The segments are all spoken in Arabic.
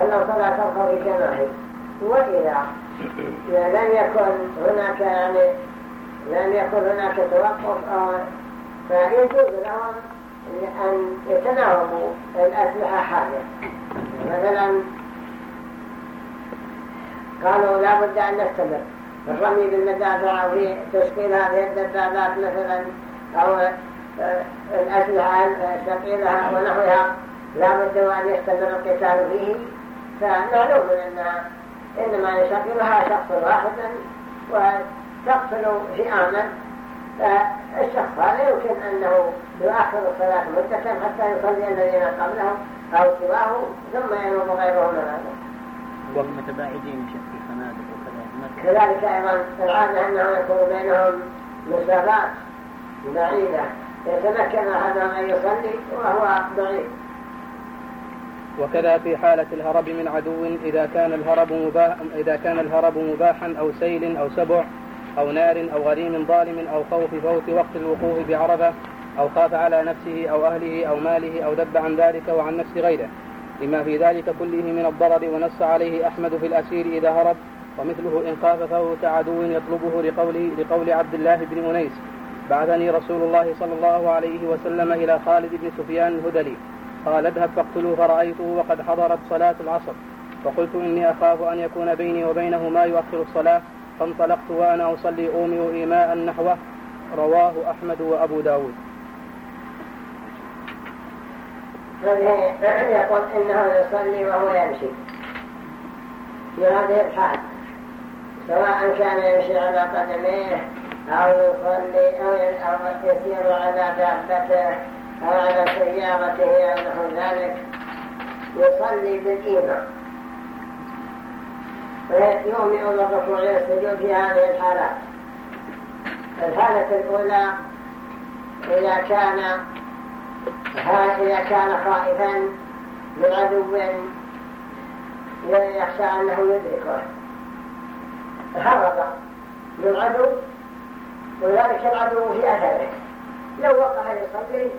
صلاة الخوف كما هي وإذا لم يكن هناك يعني لم يكن هناك توقف فيجوز لهم أن يتناوبوا الأسلحة حاجة. مثلا قالوا لا بد أن نستمر. الرمي بالمدافع أو في تشكيل هذه الدبابات مثلا أو آه، الأسلحة الثقيلة ونحوها لا بد أن يستمر القتال فيه. فمعلوم أنها إنما يشكلها شخص واحد وتقتل فئاما فالشخص هذا يمكن أنه يؤخر الصلاة مدة حتى يصلي الذين قبله أو سواه ثم ينوب غيره من هذا. وهم متباعدين في خنادق وكذا كذلك أيضا العادة أنه يكون بينهم مسافات بعيدة. يتمكن أحدهم أن يصلي وهو بعيد وكذا في حالة الهرب من عدو إذا كان الهرب مباح إذا كان الهرب مباحا أو سيل أو سبع أو نار أو غريم ظالم أو خوف فوت وقت الوقوف بعرفة أو خاف على نفسه أو أهله أو ماله أو ذب عن ذلك وعن نفس غيره. لما في ذلك كله من الضرر ونص عليه أحمد في الأسير إذا هرب ومثله إن خاف فوت عدو يطلبه لقوله لقول عبد الله بن أنيس بعثني رسول الله صلى الله عليه وسلم إلى خالد بن سفيان الهدلي قال اذهب فاقتلوه فرأيته وقد حضرت صلاة العصر. فقلت إني أخاف أن يكون بيني وبينه ما يؤخر الصلاة. فانطلقت وأنا أصلي أومئ إيماء نحوه رواه أحمد وأبو داود. يقول إنه يصلي وهو يمشي. في هذه الحال سواء كان يمشي على قدميه أو يصلي أو يسير على دابته. على سيارته أو نحو ذلك. يصلي بالإيمان. ويؤمن بالركوع والسجود في هذه الحالات الحالة الأولى إذا كان إذا كان خائفا من عدو يخشى أنه يدركه. هرب من عدو وذلك العدو في أثره. لو وقع يصلي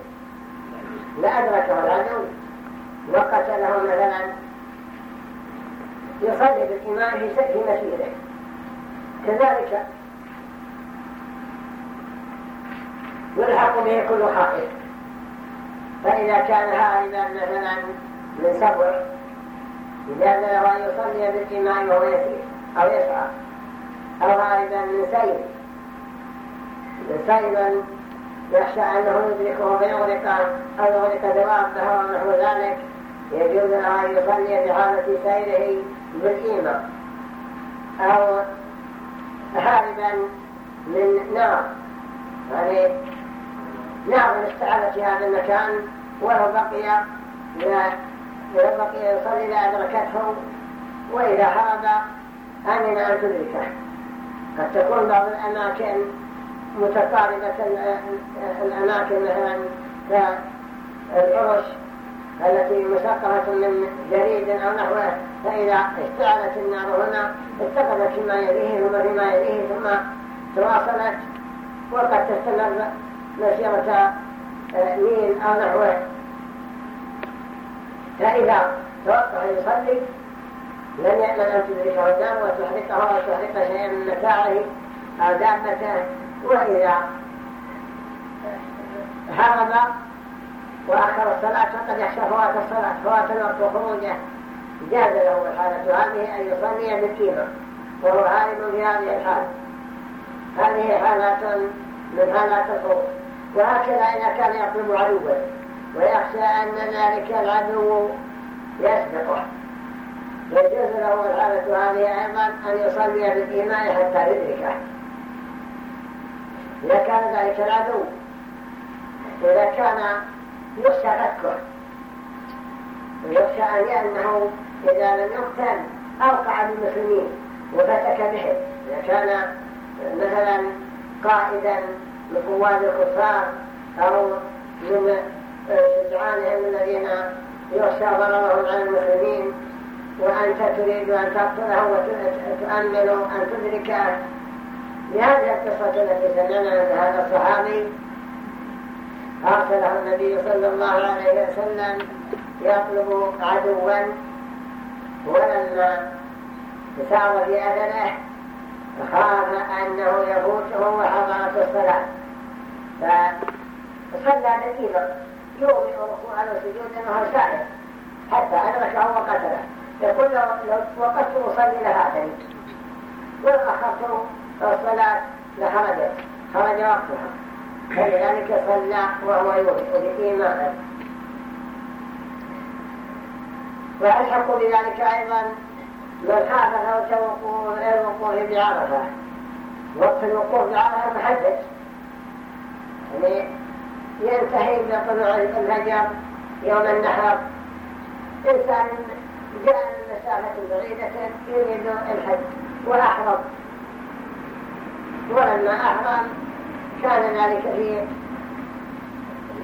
لأدركه العدو وقتله مثلا يصلي بالإمام في مسيرة. كذلك يلحق به كل خائف فإذا كان هاربا مثلا من سبع جاز له أن يصلي بالإيماء وهو يسير أو يسعى أو هاربا من سيل سيلا يخشى أنه يدركه فيغرق أو يغرق دوابه أو نحو ذلك يجوز له أن يصلي في حالة سيره بالإيماء أو هاربا من نار يعني نار استعادة في هذا المكان ولو بقي ولو بقي يصلي إذا أدركته وإذا هرب أمن أن تدركه قد تكون بعض الأماكن متقاربة الأماكن مثلا كالعرش التي مسقرة من جريد أو نحوه. فإذا اشتعلت النار هنا اتخذت فيما يليه ثم فيما يليه ثم تواصلت وقد تستمر مسيرة آه، ميل أو نحوه. فإذا توقف يصلي لن يأمن أن تدركه النار وتحرقه وتحرق شيئا من متاعه أو دابته. وإذا هرب وأخر الصلاة فقد يخشى فوات الصلاة فوات الوقت وخروجه. جاز له الحالة هذه أن يصلي بالكيمة وهو هارب في هذه الحالة. هذه حالات من حالات الخروج وهكذا إذا كان يطلب عدوا ويخشى أن ذلك العدو يسبقه. يجوز له الحالة هذه أيضا أن يصلي بالإيمان حتى يدركه. إذا كان ذلك العدو إذا كان يخشى فكه ويخشى أن أنه إذا لم يقتل أوقع بالمسلمين وفتك بهم إذا كان مثلا قائدا من قوات الكفار أو من شجعانهم الذين يخشى ضررهم على المسلمين وأنت تريد أن تقتله وتؤمل أن تدركه لهذه القصة التي سمعنا من هذا الصحابي أرسله النبي صلى الله عليه وسلم يطلب عدوا ولما سار في أذنه خاف أنه يفوته وحضرت الصلاة. فصلى دقيقة يومئ ركوعا وسجودا وهو سائر حتى أدركه وقتله. يقول لو وقفت أصلي لهاتني ولو أخرت الصلاة لخرجت خرج وقتها فلذلك صلى وهو يوحي بإيمانه ويلحق بذلك أيضا من حافظ الوقوف بعرفة. وقت الوقوف بعرفة محدد. يعني ينتهي بطلوع الفجر يوم النحر. إنسان جاء من مسافة بعيدة يريد الحج وأحرم. ولما أحرم كان ذلك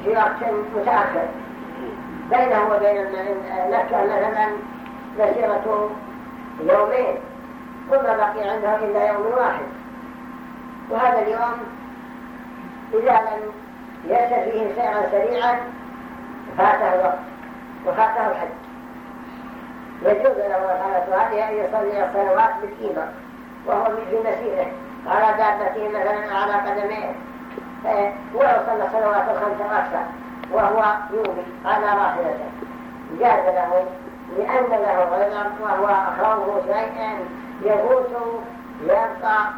في وقت متأخر. بينه وبين مكة مثلا مسيرة يومين ثم بقي عنده إلا يوم واحد. وهذا اليوم إذا لم يأتي فيه سيرا سريعا فاته الوقت وفاته الحج. يجوز له الحالة هذه أن يصلي الصلوات بالإيمان وهو في مسيره. على دابته مثلا على قدميه. ولو صلى الصلوات الخمس أكثر وهو يومي على راحلته. جاز له لأن له غير وهو خوف شيئا يفوت يبقى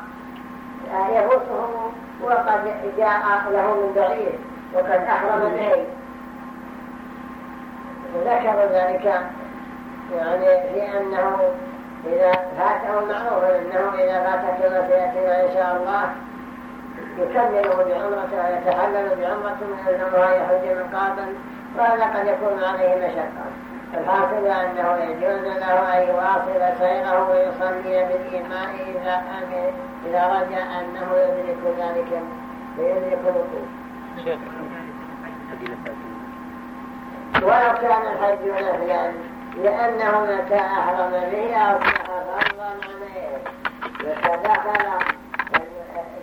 يفوته وقد جاء له من بعيد وقد أحرم العين ذكر ذلك يعني في أنه إذا فاته معروف أنه إذا فاتك ما سيأتينا إن شاء الله يكمله بعمرته ويتحلل بعمرة من العمرة يحج من قابل وهذا قد يكون عليه مشقة. الحاصل أنه يجوز له أن يواصل سيره ويصلي بالإيماء إذا, إذا رجع أنه يدرك ذلك ويدرك الوقوف. ولو كان الحج نفلا لأنه متى أحرم به أصبح فرضا عليه يتدخل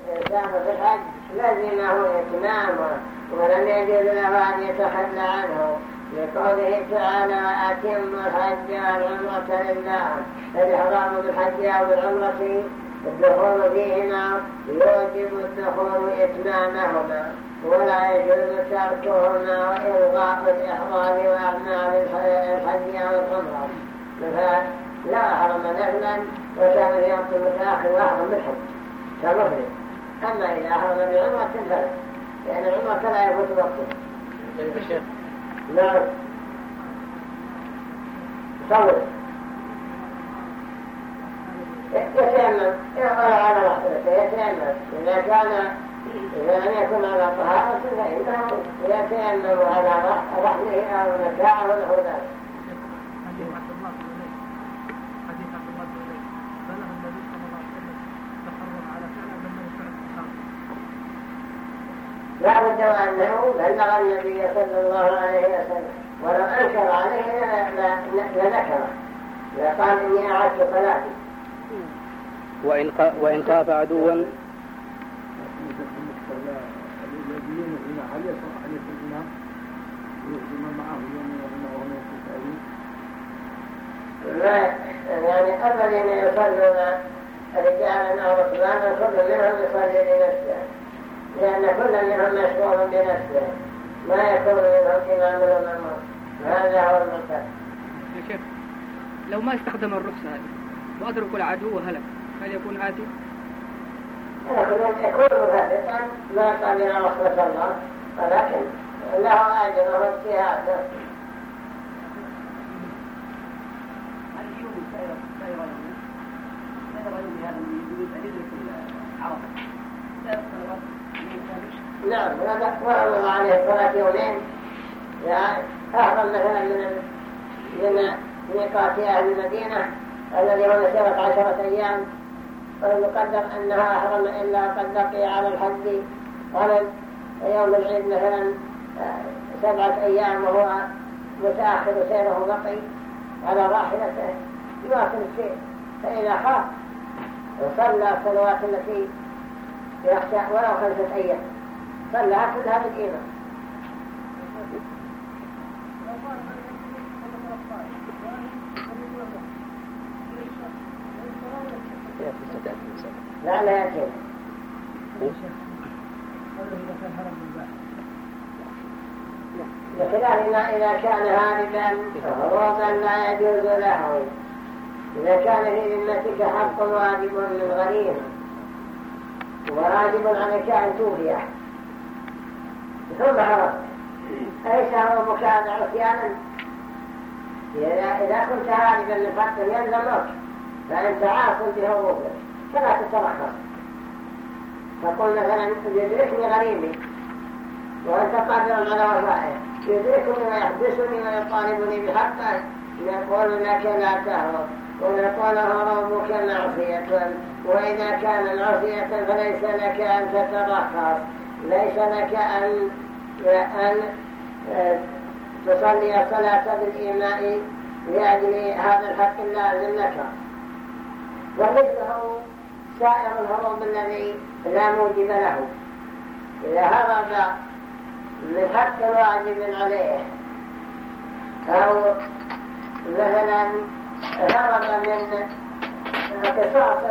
الإنسان في الحج لزمه إتمامه ولم يجوز له أن يتخلى عنه لقوله تعالى أتم الحج والعمرة لله الإحرام بالحج أو بالعمرة الدخول فيهما يوجب الدخول إتمامهما ولا يجوز تركهما وإلغاء الإحرام وأعمال الحج أو العمرة لا أحرم نفلا وكان في وقت متأخر وأحرم بالحج كمفرد أما إذا أحرم بعمرة فلا لأن العمرة لا يفوت وقته نعم. صور يتيمم يقرأ على رحمته يتيمم إذا كان إذا لم يكن على طهارة فإنه يتيمم على رحمه أو متاعه له ذلك لا بد أنه بلغ النبي صلى الله عليه وسلم ولو أنكر عليه لذكره لقال إني أعدت صلاتي وإن, وإن خاف عدوا. يعني الذين يصلون رجالا أو ركبانا كل منهم يصلي لنفسه لأن كل منهم مشغول بنفسه ما يكون منهم امام ومامور هذا هو شيخ لو ما استخدم الرخصة هذه وادرك العدو وهلك. هل يكون آتي؟ يكون مثبتا ما قبل رحمة الله ولكن له أجر واجتهاده نعم فرض عليه الصلاة يعني أحضر مثلا من من ميقات أهل المدينة الذي هو مسيرة عشرة أيام ويقدر أنها أحرم إلا قد بقي على الحج على يوم العيد مثلا سبعة أيام وهو متأخر سيره بقي على راحلته. يواصل الشيء فإذا خاف وصلى الصلوات التي يخشى ولو خمسة أيام. صلى كلها بالإيمان لا لا يأتي بخلاف ما إذا كان هاربا هروبا لا يجوز له إذا كان في ذمتك حق واجب للغريم وواجب عليك أن توفيه ثم هربت أليس هربك هذا عصيانا إذا كنت هاربا لفقد يلزمك فأنت عاص بهروبك فلا تترخص تقول مثلا يدركني غريبي وأنت قادر على وفائه. يدركني ويحبسني ويطالبني بحقه يقول لك لا تهرب ونقول هربك معصية. وإذا كان معصية فليس لك أن تترخص ليس لك أن أن آه، تصلي صلاة بالإيماء لأجل هذا الحق اللازم لك ومثله سائر الهروب الذي لا موجب له. إذا هرب من حق واجب عليه أو مثلا هرب من قصاص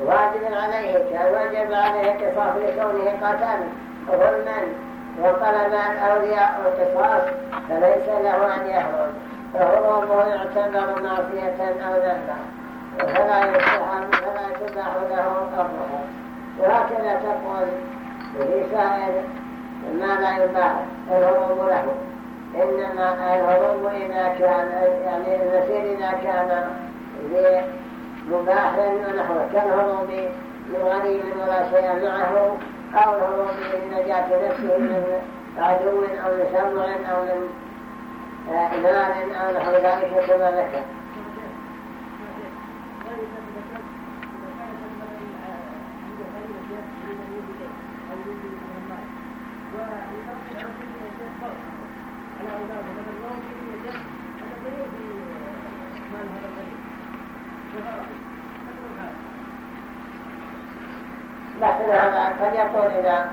واجب عليه كان وجب عليه قصاص لكونه قتل ظلما وطلب الأولياء القصاص فليس له أن يهرب. فهروبه يعتبر معصية أو ذنبا. فلا يستحب فلا يتباح له قبضها وهكذا تقول في سائر ما لا يباح الهروب له. إنما الهروب إذا كان يعني المسير إذا كان مباح ونحوه كالهروب من غريب ولا شيء معه أو الهروب لنجاة نفسه من عدو أو من أو من نار أو نحو ذلك كما ذكر لكن هذا يكون إذا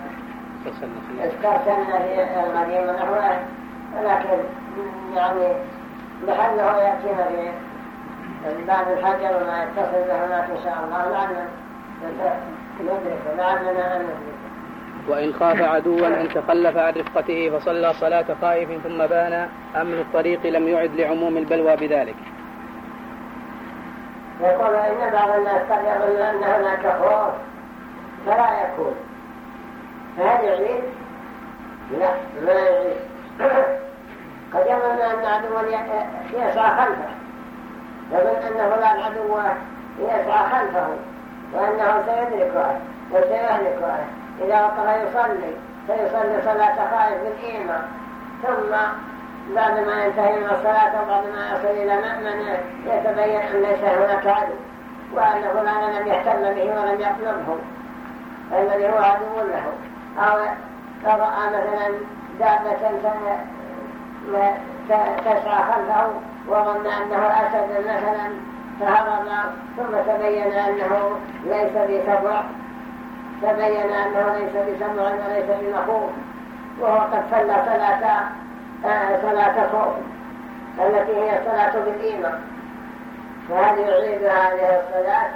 استرسلنا في الغريم ونحوه ولكن يعني لعله يأتينا في بعد الحجر وما يتصل به هناك إن شاء الله لعلنا ندرك لعلنا أن ندرك وإن خاف عدوا أن تخلف عن رفقته فصلى صلاة خائف ثم بان أمن الطريق لم يعد لعموم البلوى بذلك؟ يقول إن بعض الناس قد يظن أن هناك خوف فلا يكون. فهل يعيد؟ لا ما يعيد قد يظن أن عدوا يسعى خلفه. يظن أن فلان عدو يسعى خلفه وأنه سيدركه وسيهلكه. إذا وقف يصلي فيصلي صلاة خائف بالإيمان. ثم بعد ما ينتهي من الصلاة وبعد ما يصل إلى مأمن يتبين أن ليس هناك عدو وأن فلانا لم يهتم به ولم يطلبه الذي هو عدو له. أو رأى مثلا دابة تسعى خلفه وظن أنه أسد مثلا فهرب ثم تبين أنه ليس بسبع تبين أنه ليس بسبع وليس بمخوف وهو قد صلى صلاة آه، صلاة خوف التي هي الصلاة بالإيمان. فهل يعيد هذه الصلاة؟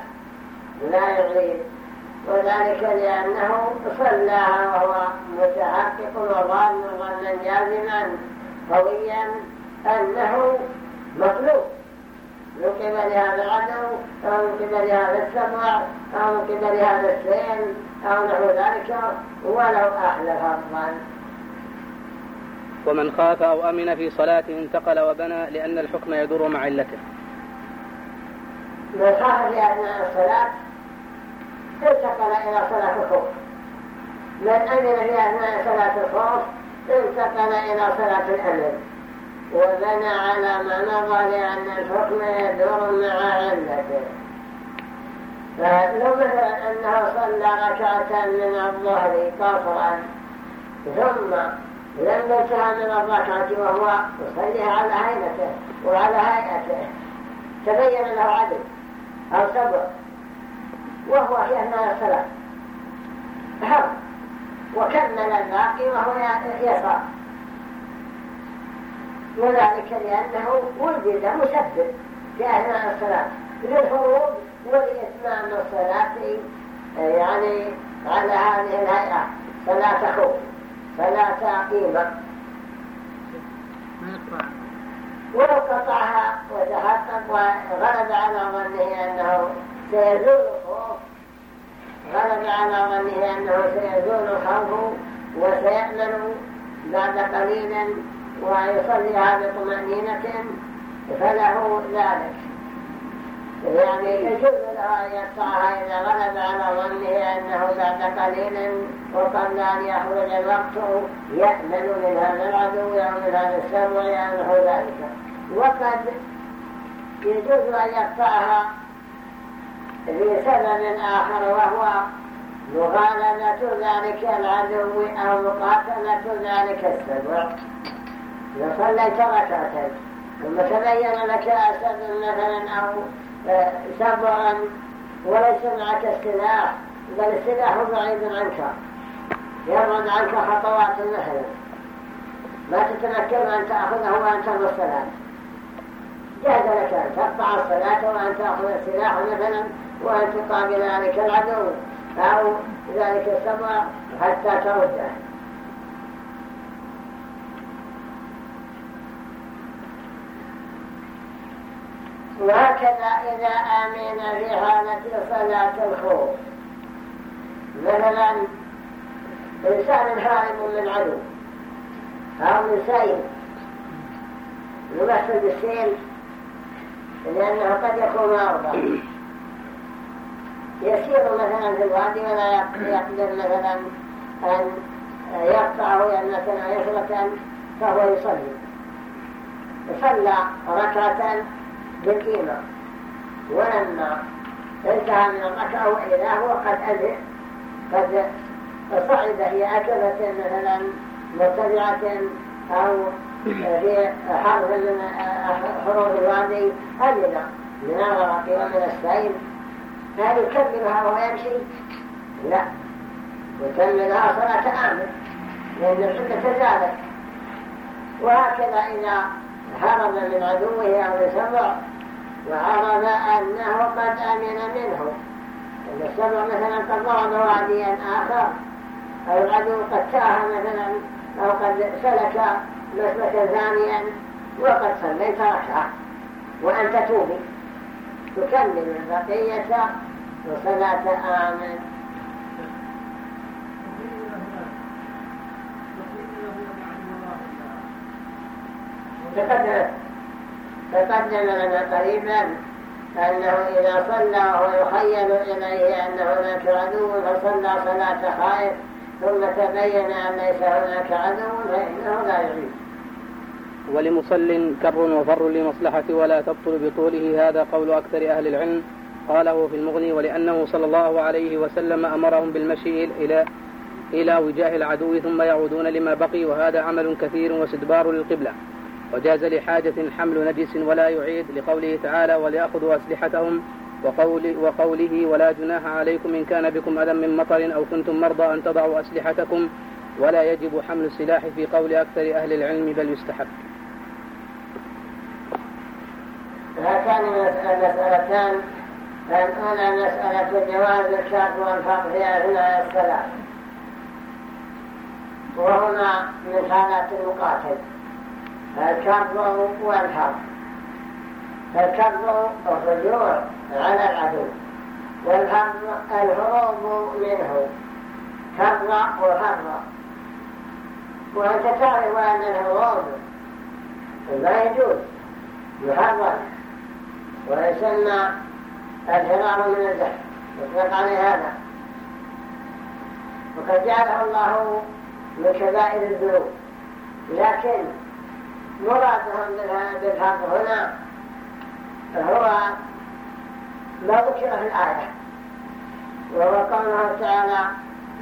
لا يعيد. وذلك لأنه صلاها وهو متحقق وظن ظنا جازما قويا أنه مطلوب من قبل هذا العدو أو من قبل هذا السبع أو من قبل هذا السيل أو نحو ذلك ولو أحلف الظن. ومن خاف أو أمن في صلاة انتقل وبنى لأن الحكم يدور مع علته من خاف في أثناء الصلاة انتقل إلى صلاة الخوف من أمن في أثناء صلاة الخوف انتقل إلى صلاة الأمن وبنى على ما مضى لأن الحكم يدور مع علته فلو مثلا أنه صلى ركعة من الظهر قصرا ثم لم ينتهى من الركعة وهو يصليها على هيئته وعلى هيئته تبين له عدل أو سبع وهو في أثناء الصلاة حر وكمل الباقي وهو يسرى وذلك لأنه وجد مسبب في أثناء الصلاة للهروب ولإتمام الصلاة يعني على هذه الهيئة. صلاة خوف صلاة قيمة ولو قطعها وتحقق وغلب على ظنه أنه سيزول الخوف غلب على ظنه أنه سيزول الخوف وسيأمن بعد قليل ويصليها بطمأنينة فله ذلك يعني يجوز له أن يقطعها إذا غلب على ظنه أنه بعد قليل وقبل أن يخرج الوقت يأمن من هذا العدو أو من هذا السبع أنه ذلك وقد يجوز أن يقطعها لسبب آخر وهو مغالبة ذلك العدو أو مقاتلة ذلك السبع. لو صليت ركعتين ثم تبين لك أسد مثلا أو آه، سبعا وليس معك السلاح بل السلاح بعيد عنك. يبعد عنك خطوات مثلا ما تتمكن أن تأخذه وأنت الصلاة جاز لك أن تقطع الصلاة وأن تأخذ السلاح مثلا وأن تقابل ذلك العدو أو ذلك السبع حتى ترده وهكذا إذا آمن في حالة صلاة الخوف. مثلا إنسان هارب من عدو أو من سيل يمثل بالسيل لأنه قد يكون أرضا. يسير مثلا في الوادي ولا يقدر مثلا أن يقطعه يمنة يسرة فهو يصلي. صلى ركعة بالقيمة ولما انتهى من الركعة وإذا هو قد أذن قد صعد في أكلة مثلا مرتفعة أو في حرف من حروف الوادي أذن من الغرق ومن السيل هل يكملها وهو يمشي لا يكملها صلاة آمن لأن الحدة زالت وهكذا إذا هرب من عدوه أو السبع وعرف أنه قد أمن منه إن السبع مثلا قد ضرب واديا آخر أو العدو قد تاه مثلا أو قد سلك مسلكا ثانيا وقد صليت ركعة. وأنت توبي. تكمل البقية وصلاة آمن. تقدم. لنا قريبا أنه إذا صلى وهو يخيل إليه أن هناك عدو فصلى صلاة خائف ثم تبين أن ليس هناك عدو فإنه لا يعيد ولمصل كر وفر لمصلحة ولا تبطل بطوله. هذا قول أكثر أهل العلم. قاله في المغني ولأنه صلى الله عليه وسلم أمرهم بالمشي إلى إلى وجاه العدو ثم يعودون لما بقي. وهذا عمل كثير واستدبار للقبلة. وجاز لحاجة حمل نجس ولا يعيد لقوله تعالى وليأخذوا أسلحتهم. وقول وقوله ولا جناح عليكم إن كان بكم أذى من مطر أو كنتم مرضى أن تضعوا أسلحتكم. ولا يجب حمل السلاح في قول أكثر أهل العلم بل يستحب. هاتان المسألتان الأولى مسألة جواز الشرط والفرض في أثناء الصلاة وهما من حالات المقاتل الكر والحرب الكر الرجوع على العدو والحرب الهروب منه. كر وحر وأنت تعرف أن الهروب لا يجوز يحرم. ويسمى الفرار من الزحف يطلق عليه هذا. وقد جعله الله من كبائر الذنوب. لكن مرادهم بالحق هنا هو ما ذكر في الآية. وهو قوله تعالى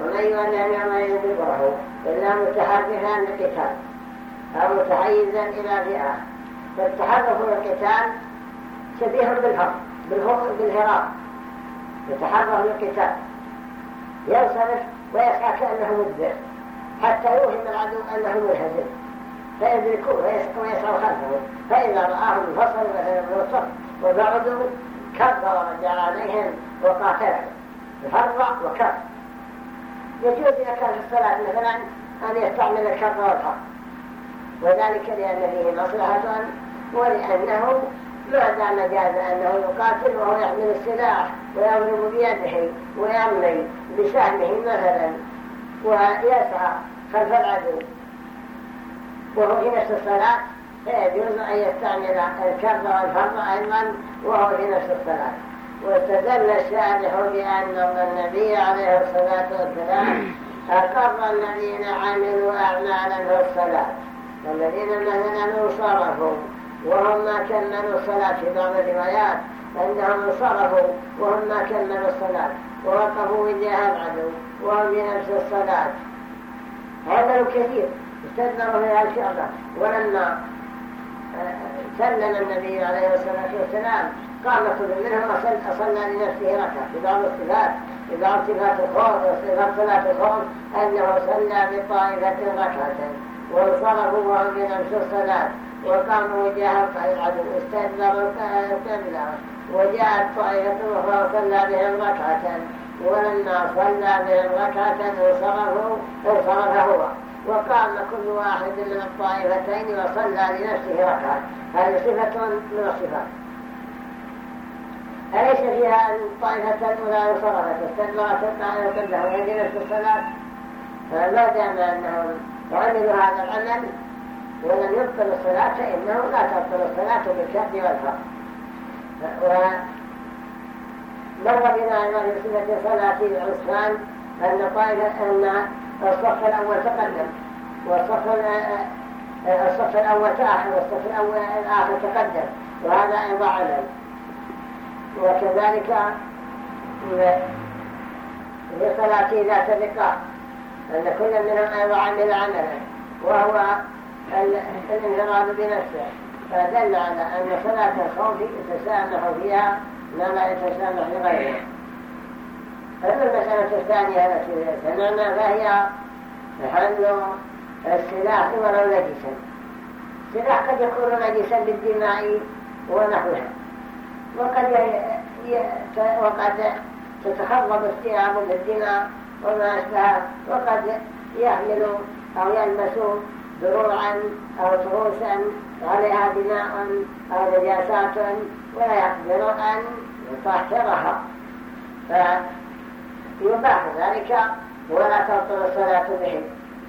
ومن يولي يوم يدبره إلا متحرفا للقتال أو متحيزا إلى فئة فالتحرف للقتال شبيه بالحرب بالهراب. يتحرك للقتال. ينصرف ويسعى كأنه مدبر. حتى يوهم العدو أنه منهزم. فيدركوه ويسعوا خلفه. فإذا رآهم انفصلوا مثلا الصف وبعدوا كبر ورجع عليهم وقاتلهم فرق وكف يجوز إذا كان في الصلاة مثلا أن يستعمل الكف والحق وذلك لأن فيه مصلحة ولأنه ما دام أنه يقاتل وهو يحمل السلاح ويضرب بيده ويرمي بسهمه مثلا. ويسعى خلف العدو وهو في نفس الصلاة فيجوز أن يستعمل الكرب والفرض أيضا وهو في نفس الصلاة. واستدل الشارح بأن النبي عليه الصلاة والسلام أقر الذين عملوا أعمالا في الصلاة الذين مثلا انصرفوا وهم ما كملوا الصلاة في بعض الروايات أنهم انصرفوا وهم ما كملوا الصلاة ووقفوا وجاه العدو وهم بنفس الصلاة. عملوا كثير استدبروا في الكعبة ولما آه، سلم النبي عليه الصلاة والسلام قام كل منهم أصلى لنفسه ركعة. في بعض الصفات في بعض صفات الخوف وصفات صلاة الخوف أنه صلى بطائفة ركعة وانصرفوا وهم بنفس الصلاة. وقاموا وجاه العدو استدبروا القبلة وجاءت طائفة أخرى وصلى بهم ركعة. ولما صلى بهم ركعة انصرفوا انصرف هو وقام كل واحد من الطائفتين وصلى لنفسه ركعة. هذه صفة من الصفات. أليس فيها الطائفة الأولى انصرفت؟ واستدبرت الطائفة وهي نفس الصلاة؟ فما دام أنهم عملوا هذا العمل ولم يبطل الصلاة فإنه لا تبطل الصلاة بالكد والفرق مر بنا أيضا في صلاة العصفان أن طائفة أن الصف الأول تقدم والصف الصف الأول تأخر والصف الأول الآخر تقدم وهذا أيضا علم. وكذلك في صلاة ذات اللقاء أن كل منهم أيضا عمل عملا وهو بنفسه فدل على أن صلاة الخوف يتسامح فيها ما لا يتسامح لغيره. أما المسألة الثانية التي سمعنا فهي حمل السلاح ولو نجسا. السلاح قد يكون نجسا بالدماء ونحوها. وقد وقد تتخضب الثياب بالدماء وما أشبه وقد يحمل أو يلمس دروعا أو تروسا عليها دماء أو نجاسات ولا يقدر أن يطهرها فيباح ذلك ولا تبطل الصلاة به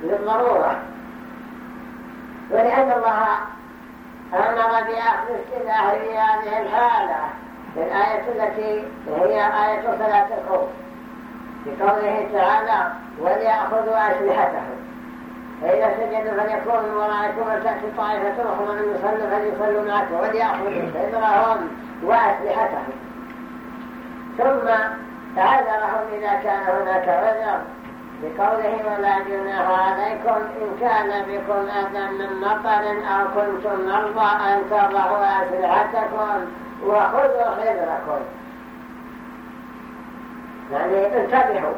للضرورة. ولأن الله أمر بأخذ السلاح في هذه الحالة الآية التي هي آية صلاة الخوف بقوله تعالى وليأخذوا أسلحتهم. فإذا سجدوا فليكونوا وراءكم ولتأتي طائفة أخرى من يصلوا فليصلوا معكم وليأخذوا حذرهم وأسلحتهم ثم عذرهم إذا كان هناك عذر بقوله ولا جناح عليكم إن كان بكم أذى من مطر أو كنتم مرضى أن تضعوا أسلحتكم وخذوا حذركم. يعني انتبهوا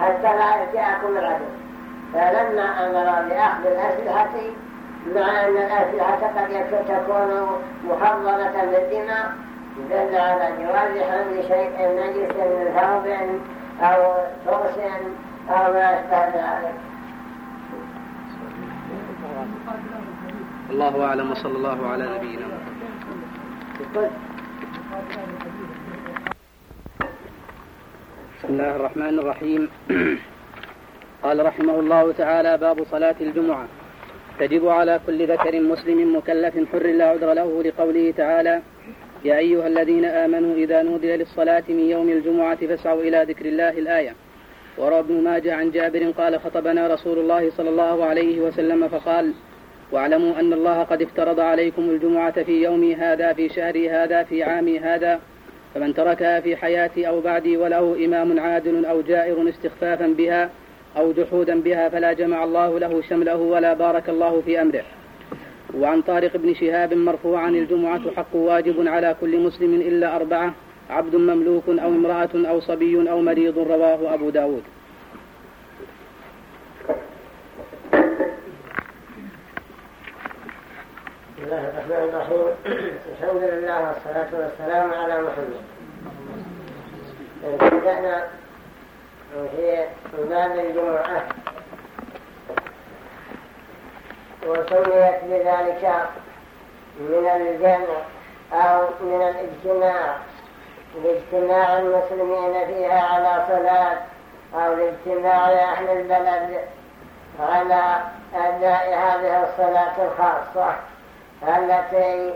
حتى لا يأتيكم العدو فلما أمر بأخذ الأسلحة مع أن الأسلحة قد تكون محرمة بالدماء دل على جواز حمل شيء نجس من ثوب أو فرس أو ما أشبه ذلك. الله أعلم وصلى الله على نبينا بسم الله الرحمن الرحيم. قال رحمه الله تعالى باب صلاة الجمعة. تجب على كل ذكر مسلم مكلف حر لا عذر له لقوله تعالى يا أيها الذين آمنوا إذا نودي للصلاة من يوم الجمعة فاسعوا إلى ذكر الله الآية. وروى ابن ماجه عن جابر قال خطبنا رسول الله صلى الله عليه وسلم فقال واعلموا أن الله قد افترض عليكم الجمعة في يومي هذا في شهري هذا في عامي هذا. فمن تركها في حياتي أو بعدي وله إمام عادل أو جائر استخفافا بها. أو جحودا بها فلا جمع الله له شمله ولا بارك الله في أمره. وعن طارق بن شهاب مرفوعا الجمعة حق واجب على كل مسلم إلا أربعة عبد مملوك أو امرأة أو صبي أو مريض رواه أبو داود. بسم الله الرحمن الرحيم. الحمد لله والصلاة والسلام على محمد. في باب الجمعة وسميت بذلك من الجمع أو من الاجتماع. لاجتماع المسلمين فيها على صلاة أو لاجتماع أهل البلد على أداء هذه الصلاة الخاصة التي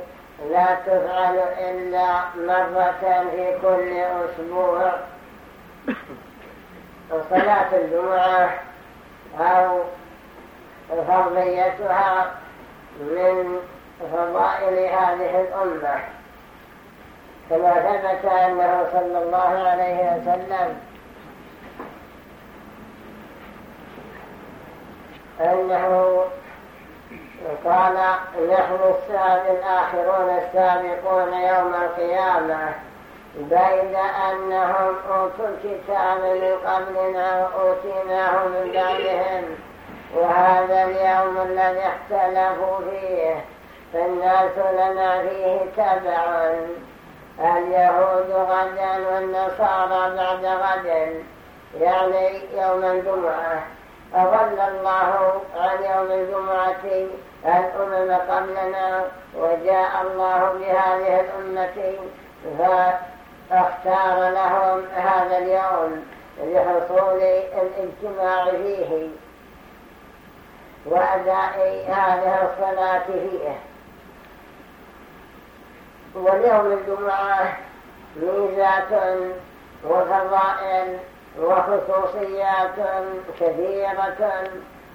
لا تفعل إلا مرة في كل أسبوع. صلاة الجمعة أو فرضيتها من فضائل هذه الأمة. كما ثبت أنه صلى الله عليه وسلم أنه قال نحن الآخرون السابقون يوم القيامة. بين أنهم أوتوا الكتاب من قبلنا وأوتيناه من بعدهم وهذا اليوم الذي اختلفوا فيه فالناس لنا فيه تبع. اليهود غدا والنصارى بعد غد يعني يوم الجمعة. أضل الله عن يوم الجمعة الأمم قبلنا وجاء الله بهذه الأمة فاختار لهم هذا اليوم لحصول الإجتماع فيه وأداء هذه الصلاة فيه. واليوم الجمعة ميزات وفضائل وخصوصيات كثيرة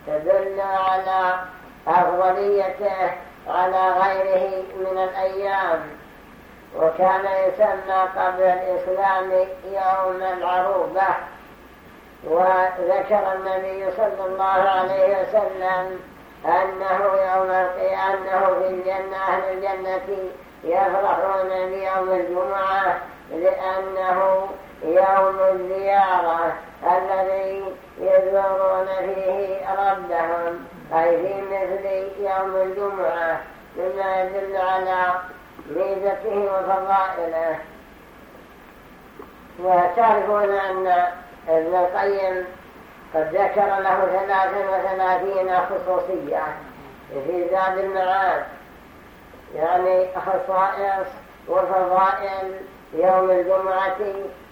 تدل على أفضليته على غيره من الأيام. وكان يسمى قبل الإسلام يوم العروبة. وذكر النبي صلى الله عليه وسلم أنه يوم أنه في الجنة أهل الجنة يفرحون بيوم الجمعة لأنه يوم الزيارة الذي يزورون فيه ربهم أي في مثل يوم الجمعة مما يدل على ميزته وفضائله. وتعرفون أن ابن القيم قد ذكر له ثلاثا وثلاثين خصوصية في زاد المعاد. يعني خصائص وفضائل يوم الجمعة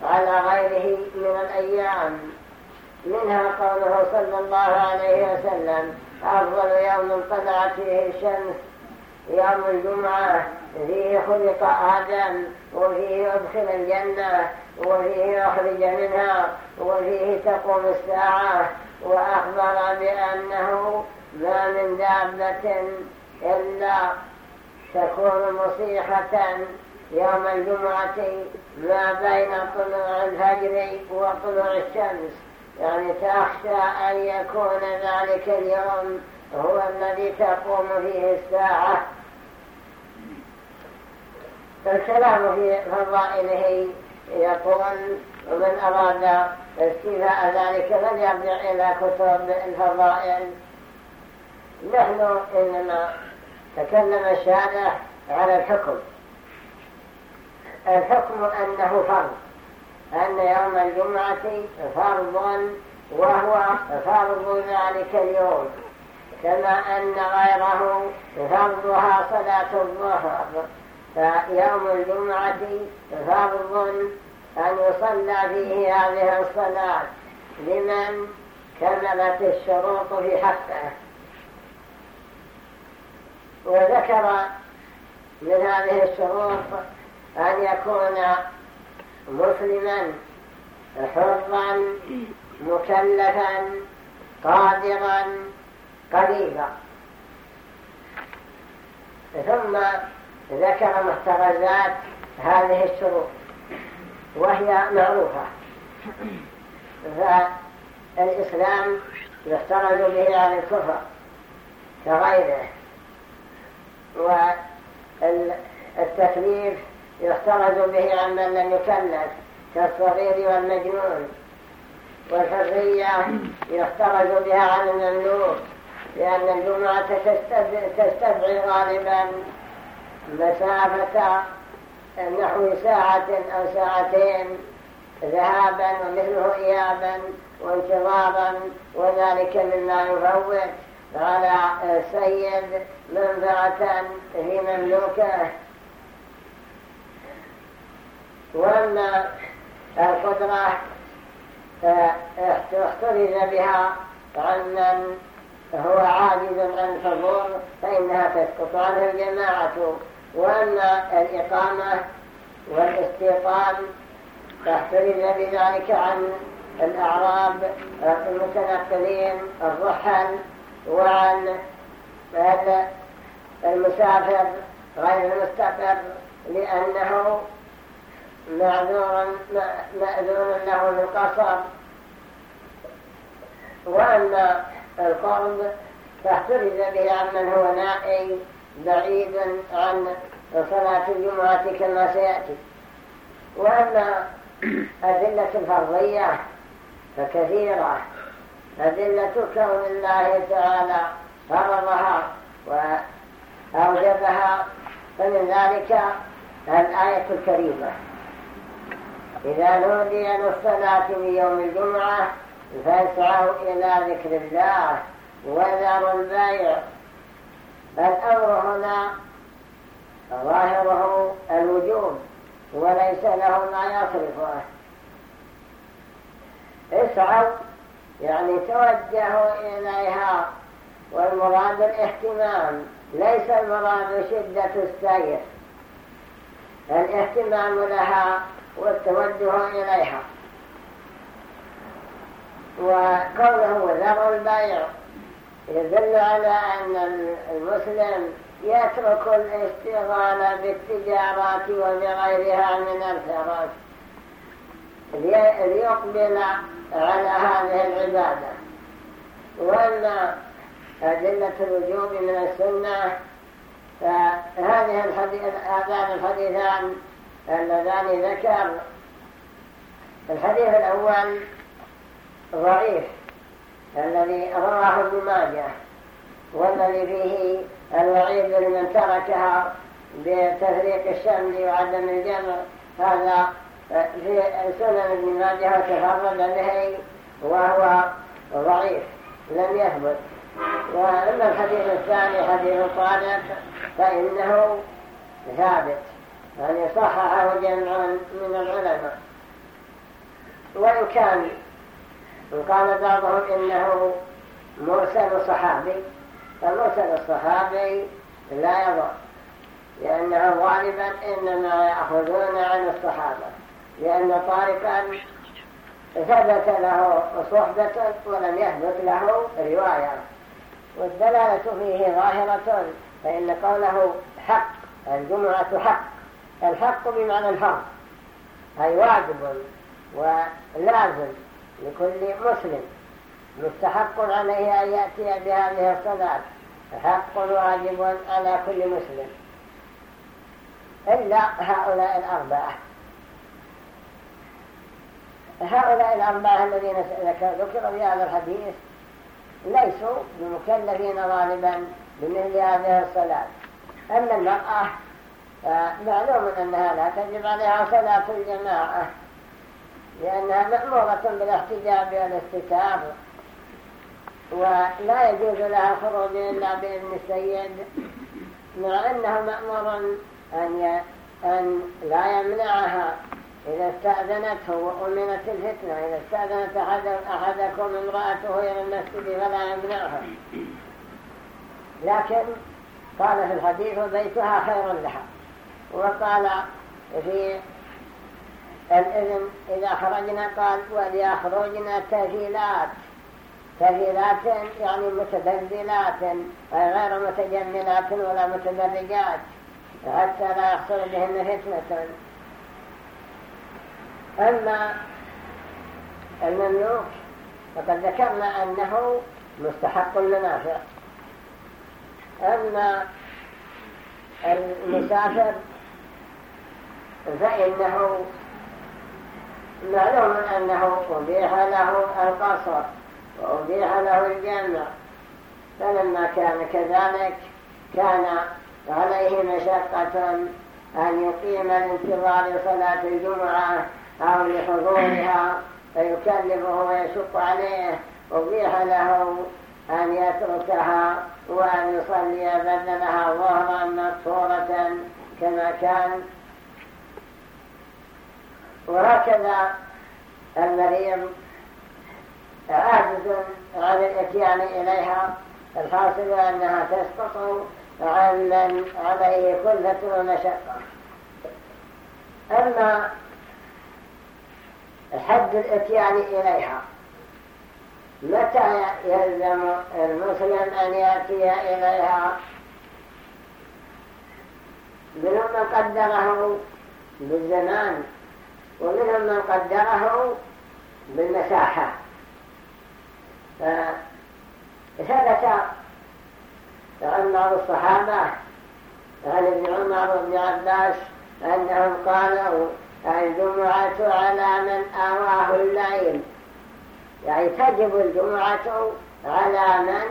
على غيره من الأيام. منها قوله صلى الله عليه وسلم أفضل يوم طلعت فيه الشمس يوم الجمعة. فيه خلق آدم وفيه أدخل الجنة وفيه أخرج منها وفيه تقوم الساعة وأخبر بأنه ما من دابة إلا تكون مصيحة يوم الجمعة ما بين طلوع الفجر وطلوع الشمس. يعني تخشى أن يكون ذلك اليوم هو الذي تقوم فيه الساعة. فالكلام في فضائله يقول ومن أراد استيفاء ذلك فليرجع إلى كتب الفضائل نحن إنما تكلم الشارع على الحكم. الحكم أنه فرض أن يوم الجمعة فرض وهو فرض ذلك اليوم. كما أن غيره فرضها صلاة الظهر. فيوم الجمعة فرض أن يصلى فيه هذه الصلاة لمن كملت الشروط في حقه. وذكر من هذه الشروط أن يكون مسلما حرا مكلفا قادرا قريبا. ثم ذكر محترزات هذه الشروط وهي معروفة. فالإسلام يحترز به عن الكفر كغيره والتكليف يحترز به عن من لم يكلف كالصغير والمجنون. والحرية يحترز بها عن المملوك لأن الجمعة تستدعي غالبا مسافة نحو ساعة أو ساعتين ذهابا ومثله إيابا وانتظارا وذلك مما يفوت. على السيد منفعة في مملوكه. وأما القدرة احترز بها عن من هو عاجز عن الحضور فإنها تسقط عنه الجماعة. وأما الإقامة والاستيطان تحترز بذلك عن الأعراب المتنقلين الرحل وعن المسافر غير المستقر لأنه معذور مأذون له بالقصر وأما القرب فاحترز به عمن هو نائي بعيد عن صلاة الجمعة كما سيأتي. وأما أدلة الفرضية فكثيرة. أدلة كون الله تعالى فرضها وأوجبها فمن ذلك الآية الكريمة. إذا نودي للصلاة من يوم الجمعة فاسعوا إلى ذكر الله وذروا البيع. الأمر هنا ظاهره الوجوب وليس له ما يصرفه اسعوا يعني توجهوا إليها والمراد الاهتمام ليس المراد شدة السير. الاهتمام لها والتوجه إليها. وقوله ذر البيع يدل على أن المسلم يترك الاشتغال بالتجارات وبغيرها من الفرس ليقبل على هذه العبادة. وأن أدلة الوجوب من السنة فهذه الحديث هذان الحديثان اللذان ذكر. الحديث الأول ضعيف. الذي رواه ابن ماجه والذي فيه الوعيد لمن تركها بتفريق الشمل وعدم الجمع هذا في سنن ابن ماجه وتفرد به وهو ضعيف لم يثبت. وأما الحديث الثاني حديث طارق فإنه ثابت يعني صححه جمع من العلماء. وإن كان قال بعضهم إنه مرسل صحابي فمرسل الصحابي لا يضر لأنه غالبا إنما يأخذون عن الصحابة لأن طارقا ثبت له صحبة ولم يثبت له رواية. والدلالة فيه ظاهرة فإن قوله حق الجمعة حق الحق بمعنى الحق أي واجب ولازم. لكل مسلم مستحق عليه أن يأتي بهذه الصلاة. حق واجب على كل مسلم. إلا هؤلاء الأربعة. هؤلاء الأربعة الذين ذكروا في هذا الحديث ليسوا بمكلفين غالبا بمثل هذه الصلاة. أما المرأة معلوم أنها لا تجب عليها صلاة الجماعة. لأنها مأمورة بالاحتجاب والاستتاب ولا يجوز لها خروج إلا بإذن السيد مع أنه مأمور أن, أن لا يمنعها إذا استأذنته وأمنت الفتنة. إذا استأذنت أحد أحدكم امرأته إلى المسجد فلا يمنعها. لكن قال في الحديث بيتها خير لها. وقال في الإذن إذا خرجنا قال وليخرجنا تفيلات تفيلات يعني متبذلات غير متجملات ولا متبرجات. حتى لا يحصل بهن فتنة. أما المملوك فقد ذكرنا أنه مستحق المنافع أما المسافر فإنه معلوم أنه أبيح له القصر وأبيح له الجمع فلما كان كذلك كان عليه مشقة أن يقيم الانتظار لصلاة الجمعة أو لحضورها فيكلفه ويشق عليه. أبيح له أن يتركها وأن يصلي بدلها ظهرا مقصورة كما كان وهكذا المريض عاجز عن الإتيان إليها الحاصل أنها تسقط عن عليه كلة ومشقة أما حد الإتيان إليها متى يلزم المسلم أن يأتي إليها؟ من قدره بالزمان. ومنهم من قدره بالمساحة. فثبت عن بعض الصحابة عن ابن عمر وابن عباس أنهم قالوا الجمعة على من أواه الليل. يعني تجب الجمعة على من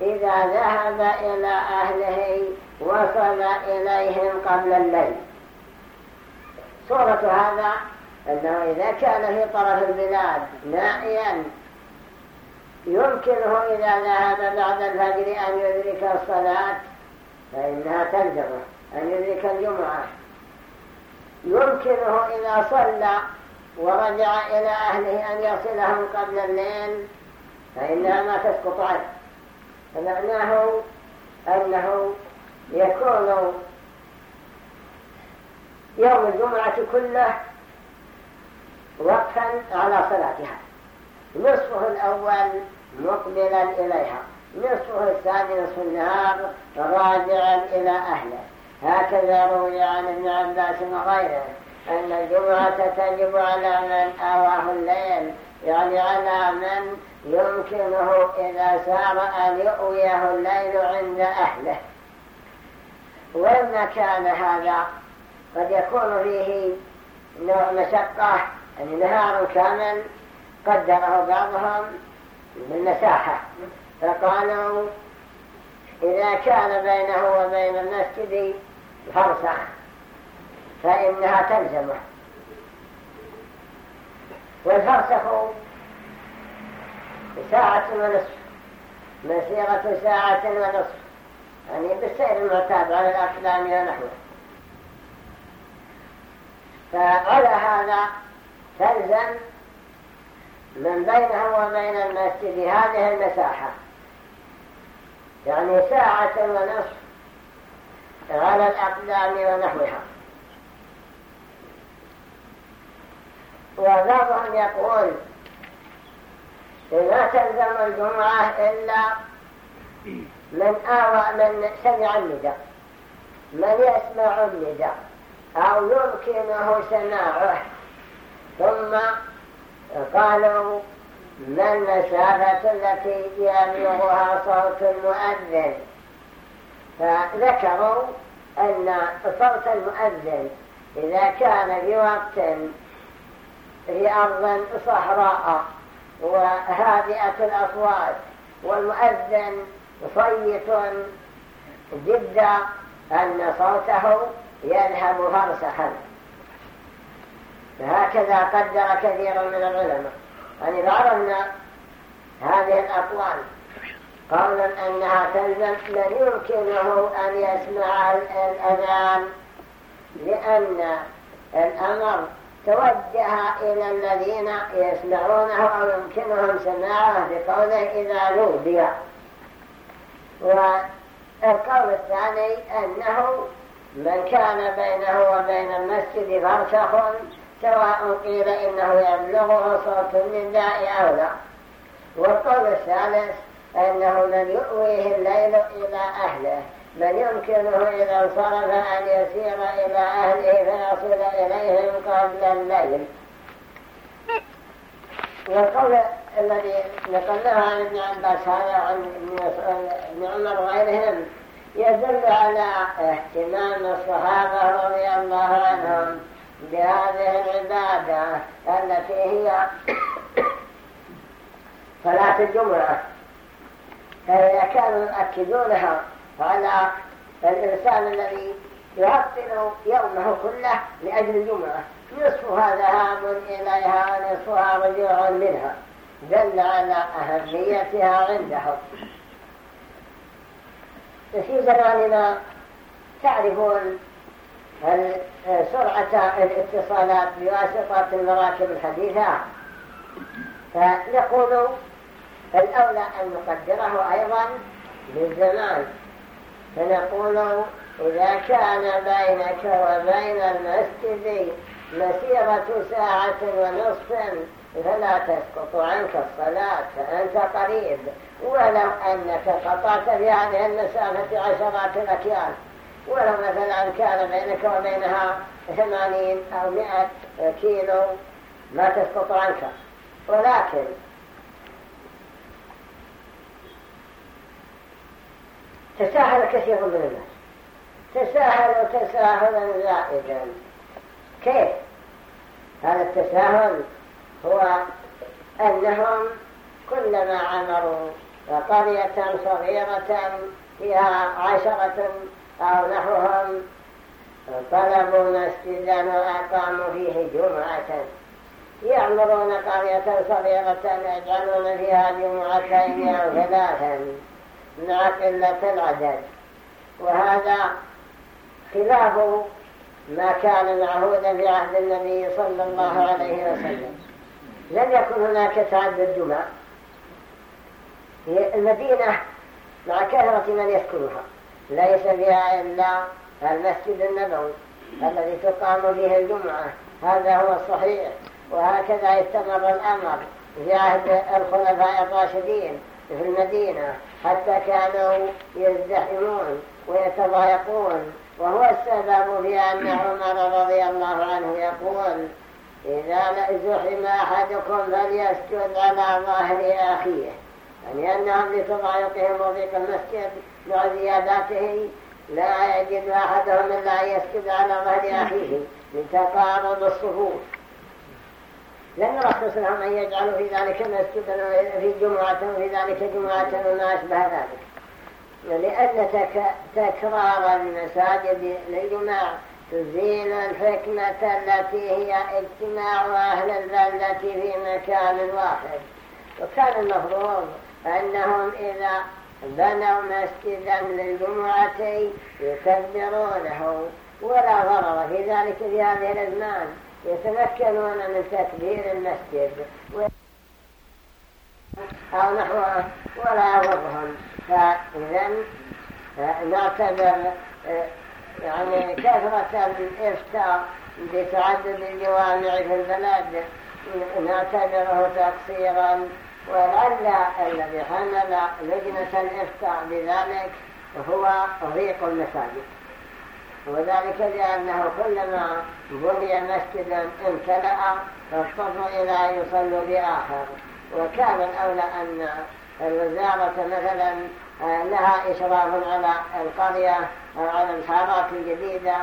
إذا ذهب إلى أهله وصل إليهم قبل الليل. صورة هذا؟ أنه إذا كان في طرف البلاد نائيا يمكنه إذا ذهب بعد الفجر أن يدرك الصلاة فإنها تلزمه أن يدرك الجمعة. يمكنه إذا صلى ورجع إلى أهله أن يصلهم قبل الليل فإنها ما تسقط عنه. فمعناه أنه يكون يوم الجمعة كله وقفا على صلاتها. نصفه الأول مقبلا إليها. نصفه الثاني نصف النهار راجعا إلى أهله. هكذا روي عن ابن عباس وغيره أن الجمعة تجب على من أواه الليل يعني على من يمكنه إذا سار أن يؤويه الليل عند أهله. وإن كان هذا؟ قد يكون فيه نوع مشقة يعني نهار كامل قدره بعضهم بالمساحة فقالوا إذا كان بينه وبين المسجد فرسخ فإنها تلزمه. والفرسخ ساعة ونصف مسيرة ساعة ونصف يعني بالسير المعتاد على الأقدام ونحوه فعلى هذا تلزم من بينه وبين المسجد هذه المساحة. يعني ساعة ونصف على الأقدام ونحوها. وبعضهم يقول لا تلزم الجمعة إلا من آوى من سمع النداء من يسمع النداء. أو يمكنه سماعه ثم قالوا ما المسافة التي يبلغها صوت المؤذن؟ فذكروا أن صوت المؤذن إذا كان في وقت في أرض صحراء وهادئة الأصوات والمؤذن صيت جدا أن صوته يذهب فرسخا فهكذا قدر كثير من العلماء. يعني بعضنا هذه الأقوال قولا أنها تلزم من يمكنه أن يسمع الأذان لأن الأمر توجه إلى الذين يسمعونه أو يمكنهم سماعه بقوله إذا نودي. والقول الثاني أنه من كان بينه وبين المسجد فرسخ سواء قيل إنه يبلغه صوت النداء أو لا. والقول الثالث أنه من يؤويه الليل إلى أهله من يمكنه إذا انصرف أن يسير إلى أهله فيصل إليهم قبل الليل. والقول الذي نقلناه عن ابن عباس هذا عن ابن عمر وغيرهم يدل على اهتمام الصحابة رضي الله عنهم بهذه العبادة التي هي صلاة الجمعة. فإذا كانوا يؤكدونها على الإنسان الذي يعطل يومه كله لأجل الجمعة نصفها ذهاب إليها ونصفها رجوع منها. دل على أهميتها عندهم. في زماننا تعرفون سرعة الاتصالات بواسطة المراكب الحديثة؟ فنقول الأولى أن نقدره أيضا للزمان فنقول إذا كان بينك وبين المسجد مسيرة ساعة ونصف فلا تسقط عنك الصلاة فأنت قريب. ولو أنك قطعت في هذه المسافة عشرات الأكيال. ولو مثلا كان بينك وبينها ثمانين أو مئة كيلو ما تسقط عنك. ولكن تساهل كثير من الناس. تساهلوا تساهلا زائدا. كيف؟ هذا التساهل هو أنهم كلما عمروا قرية صغيرة فيها عشرة أو نحوهم طلبوا مسجدا وأقاموا فيه جمعة. يعمرون قرية صغيرة يجعلون فيها جمعتين أو ثلاثا مع قلة العدد. وهذا خلاف ما كان معهودا في عهد النبي صلى الله عليه وسلم. لم يكن هناك تعدد جمع. هي المدينة مع كثرة من يسكنها ليس فيها إلا المسجد النبوي الذي تقام فيه الجمعة. هذا هو الصحيح وهكذا استمر الأمر في عهد الخلفاء الراشدين في المدينة حتى كانوا يزدحمون ويتضايقون. وهو السبب في أن عمر رضي الله عنه يقول إذا زحم أحدكم فليسجد على ظهر أخيه. يعني أنهم لتضايقهم وضيق المسجد مع زياداته لا يجد أحدهم إلا يسجد على ظهر أخيه من تقارب الصفوف. لم يرخص لهم أن يجعلوا في ذلك مسجدا في جمعة وفي ذلك جمعة وما أشبه ذلك. لأن تكرار المساجد للجماع تزيل الحكمة التي هي اجتماع أهل البلدة في مكان واحد. وكان المفروض أنهم إذا بنوا مسجدا للجمعة يكبرونه ولا ضرر في ذلك في هذه الأزمان. يتمكنون من تكبير المسجد أو نحوه ولا يضرهم فإذا نعتبر يعني كثرة الإفتاء بتعدد الجوامع في البلد نعتبره تقصيرا ولعل الذي حمل لجنة الإفتاء بذلك هو ضيق المساجد. وذلك لأنه كلما بني مسجدا امتلأ فاضطروا إلى أن يصلوا بآخر. وكان الأولى أن الوزارة مثلا آه، لها إشراف على القرية أو على الحارات الجديدة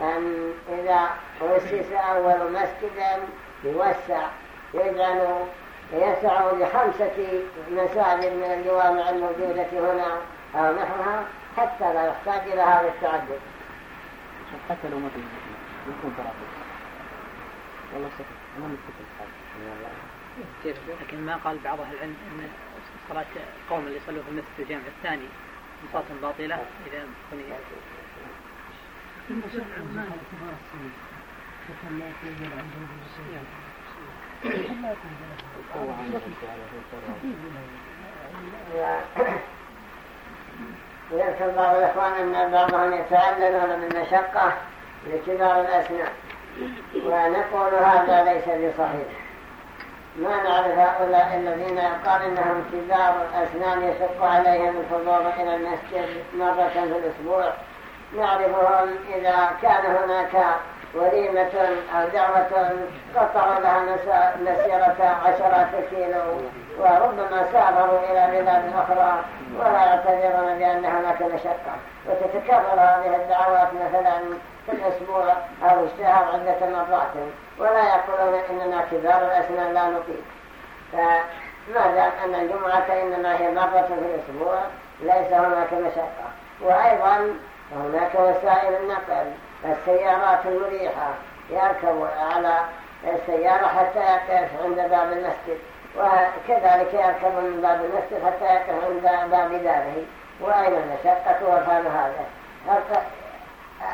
أن إذا أسس أول مسجدا يوسع يجعل يسع لخمسة مساجد من الجوامع الموجودة هنا أو نحوها حتى لا يحتاج إلى هذا التعدد. حتى لو ما في يكون ترابط والله صحيح ما نتفق لكن ما قال بعض أهل العلم إن صلاة القوم اللي يصلوا في المسجد الجامع الثاني صلاة باطلة إذا بني يذكر بعض الإخوان أن بعضهم يتعللون من مشقة لكبار الأسنان. ونقول هذا ليس بصحيح. ما نعرف هؤلاء الذين يقال إنهم كبار الأسنان يشق عليهم الحضور إلى المسجد مرة في الأسبوع. نعرفهم إذا كان هناك وليمة أو دعوة قطعوا لها مسيرة عشرات كيلو وربما سافروا إلى بلاد أخرى ولا يعتذرون بأن هناك مشقة وتتكرر هذه الدعوات مثلا في الأسبوع أو الشهر عدة مرات ولا يقولون إننا كبار الأسنان لا نطيق. فما دام أن الجمعة إنما هي مرة في الأسبوع ليس هناك مشقة. وأيضا وهناك وسائل النقل. السيارات المريحة يركب على السيارة حتى يقف عند باب المسجد وكذلك يركب من باب المسجد حتى يقف عند باب داره. وأين المشقة وفعل هذا؟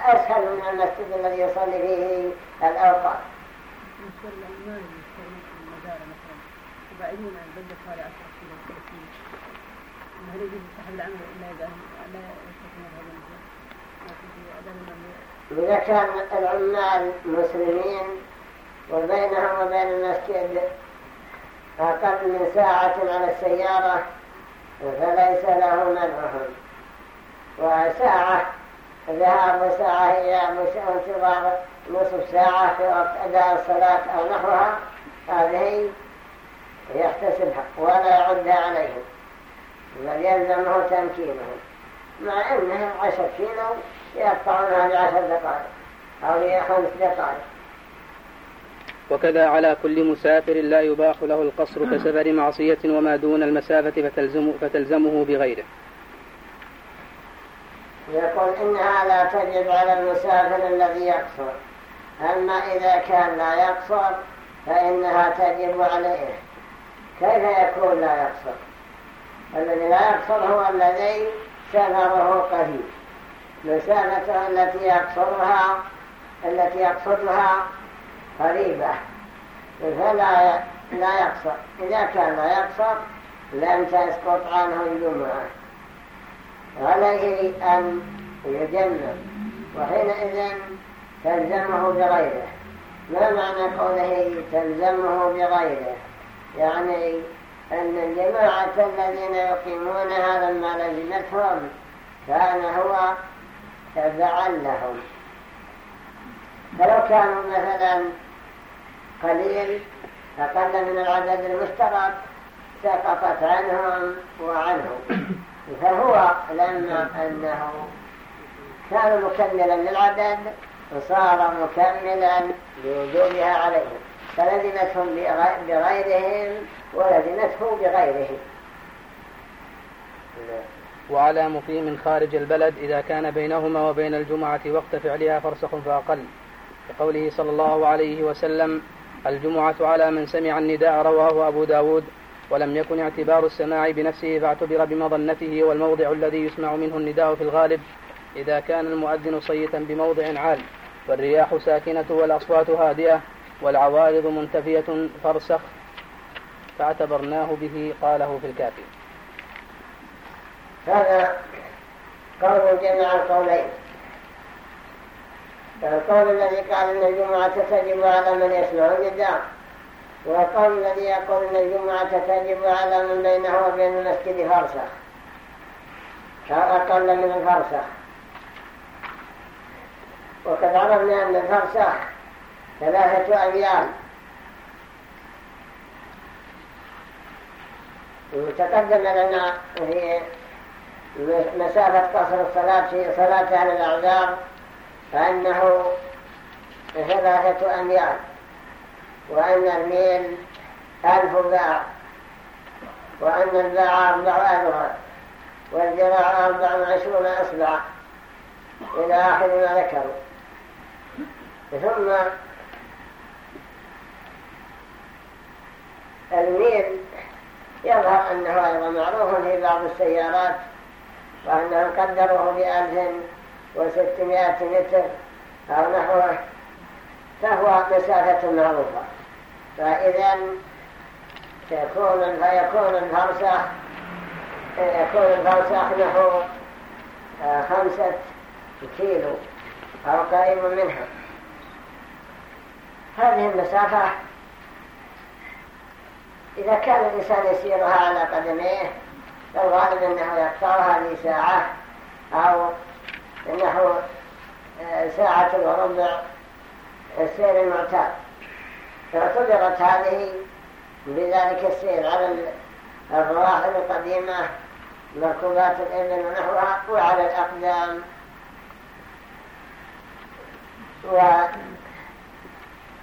أسهل من المسجد الذي يصلي فيه الأوقات. بعيدين عن بلدة حوالي 10 كيلو 30 هل يجوز صاحب العمل إلا إذا لا يستطيع هذا إذا كان العمال مسلمين وبينهم وبين المسجد أقل من ساعة على السيارة فليس له منعهم. وساعة ذهاب وساعة إياب وانتظار نصف ساعة في وقت أداء الصلاة أو نحوها هذه يحتسبها ولا يعدها عليهم بل يلزمه تمكينهم. مع أنهم عشر كيلو يقطعونها بعشر دقائق أو خمس دقائق وكذا على كل مسافر لا يباح له القصر كسفر معصية وما دون المسافة فتلزم فتلزمه بغيره. يقول إنها لا تجب على المسافر الذي يقصر. أما إذا كان لا يقصر فإنها تجب عليه. كيف يكون لا يقصر؟ الذي لا يقصر هو الذي سفره قريب. مسافته التي يقصرها التي يقصدها قريبة. فلا لا يقصر إذا كان لا يقصر لم تسقط عنه الجمعة. عليه أن يجنب. وحينئذ تلزمه بغيره. ما معنى قوله تلزمه بغيره؟ يعني أن الجماعة الذين يقيمونها لما لزمتهم كان هو تبعا لهم فلو كانوا مثلا قليل أقل من العدد المشترك سقطت عنهم وعنه فهو لما أنه كان مكملا للعدد صار مكملا لوجوبها عليهم فلزمتهم بغيرهم ولزمته بغيره وعلى مقيم خارج البلد إذا كان بينهما وبين الجمعة وقت فعلها فرسخ فأقل. كقوله صلى الله عليه وسلم الجمعة على من سمع النداء رواه أبو داود ولم يكن اعتبار السماع بنفسه فاعتبر بمظنته والموضع الذي يسمع منه النداء في الغالب إذا كان المؤذن صيتا بموضع عال. والرياح ساكنة والأصوات هادئة والعوارض منتفية فرسخ فاعتبرناه به قاله في الكافي. هذا قول جمع القولين. القول الذي قال إن الجمعة تجب على من يسمع النداء والقول الذي يقول إن الجمعة تجب على من بينه وبين المسجد فرسخ. أقل من الفرسخ. وقد عرفنا أن الفرسخ ثلاثة أميال وتقدم لنا في مسافة قصر الصلاة في صلاة على الأعذار فأنه ثلاثة أميال وأن الميل ألف باع وأن الباع أربع أذرع والذراع أربع وعشرون أصبع إلى آخر ما ذكروا. ثم الميل يظهر أنه أيضا معروف في بعض السيارات وأنهم قدروه بألف وستمائة متر أو نحوه فهو مسافة معروفة. فإذا يكون فيكون الفرسخ يكون الفرسخ نحو آه، خمسة كيلو أو قريب منها هذه المسافة إذا كان الإنسان يسيرها على قدميه فالغالب أنه يقطعها لساعة أو نحو ساعة وربع السير المعتاد. فاعتبرت هذه بذلك السير على الرواحل القديمة مركوبات الإبل ونحوها وعلى الأقدام.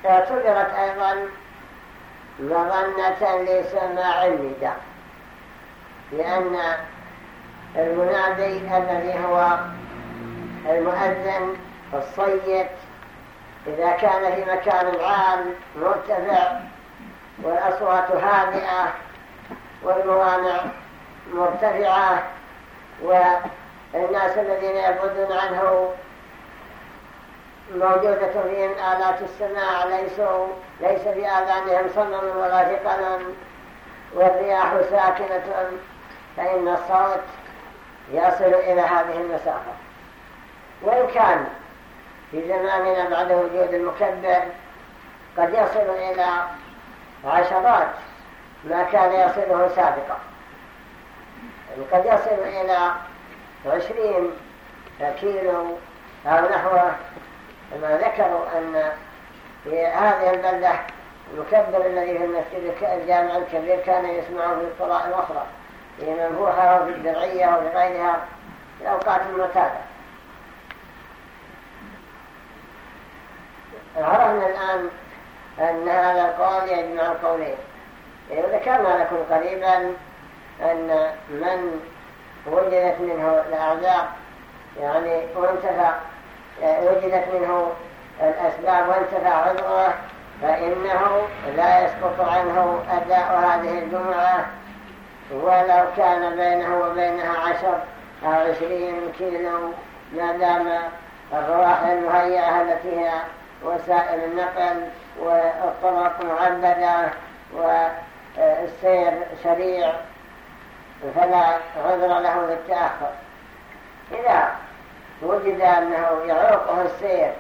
واعتبرت أيضا مظنة لسماع النداء. لأن المنادي الذي هو المؤذن الصيت إذا كان في مكان عام مرتفع والأصوات هادئة والموانع مرتفعة والناس الذين يبعدون عنه موجودة فيهم آلات السماع ليسوا ليس في آذانهم صمم ولا ثقل والرياح ساكنة فإن الصوت يصل إلى هذه المسافة. وإن كان في زماننا بعد وجود المكبر قد يصل إلى عشرات ما كان يصله سابقا. قد يصل إلى عشرين كيلو أو نحوه كما ذكروا أن في هذه البلدة المكبر الذي في المسجد الجامع الكبير كان يسمعه في القراء الأخرى. في منفوحة وفي الدرعية وفي غيرها في الأوقات المعتادة عرفنا الآن أن هذا القول يجمع القولين. وذكرنا لكم قريبا أن من وجدت منه الأعذار يعني وانتفى وجدت منه الأسباب وانتفى عذره فإنه لا يسقط عنه أداء هذه الجمعة ولو كان بينه وبينها عشر أو عشرين كيلو ما دام الرواح المهيئة التي هي وسائل النقل والطرق معبدة والسير سريع فلا عذر له بالتأخر. إذا وجد أنه يعوقه السير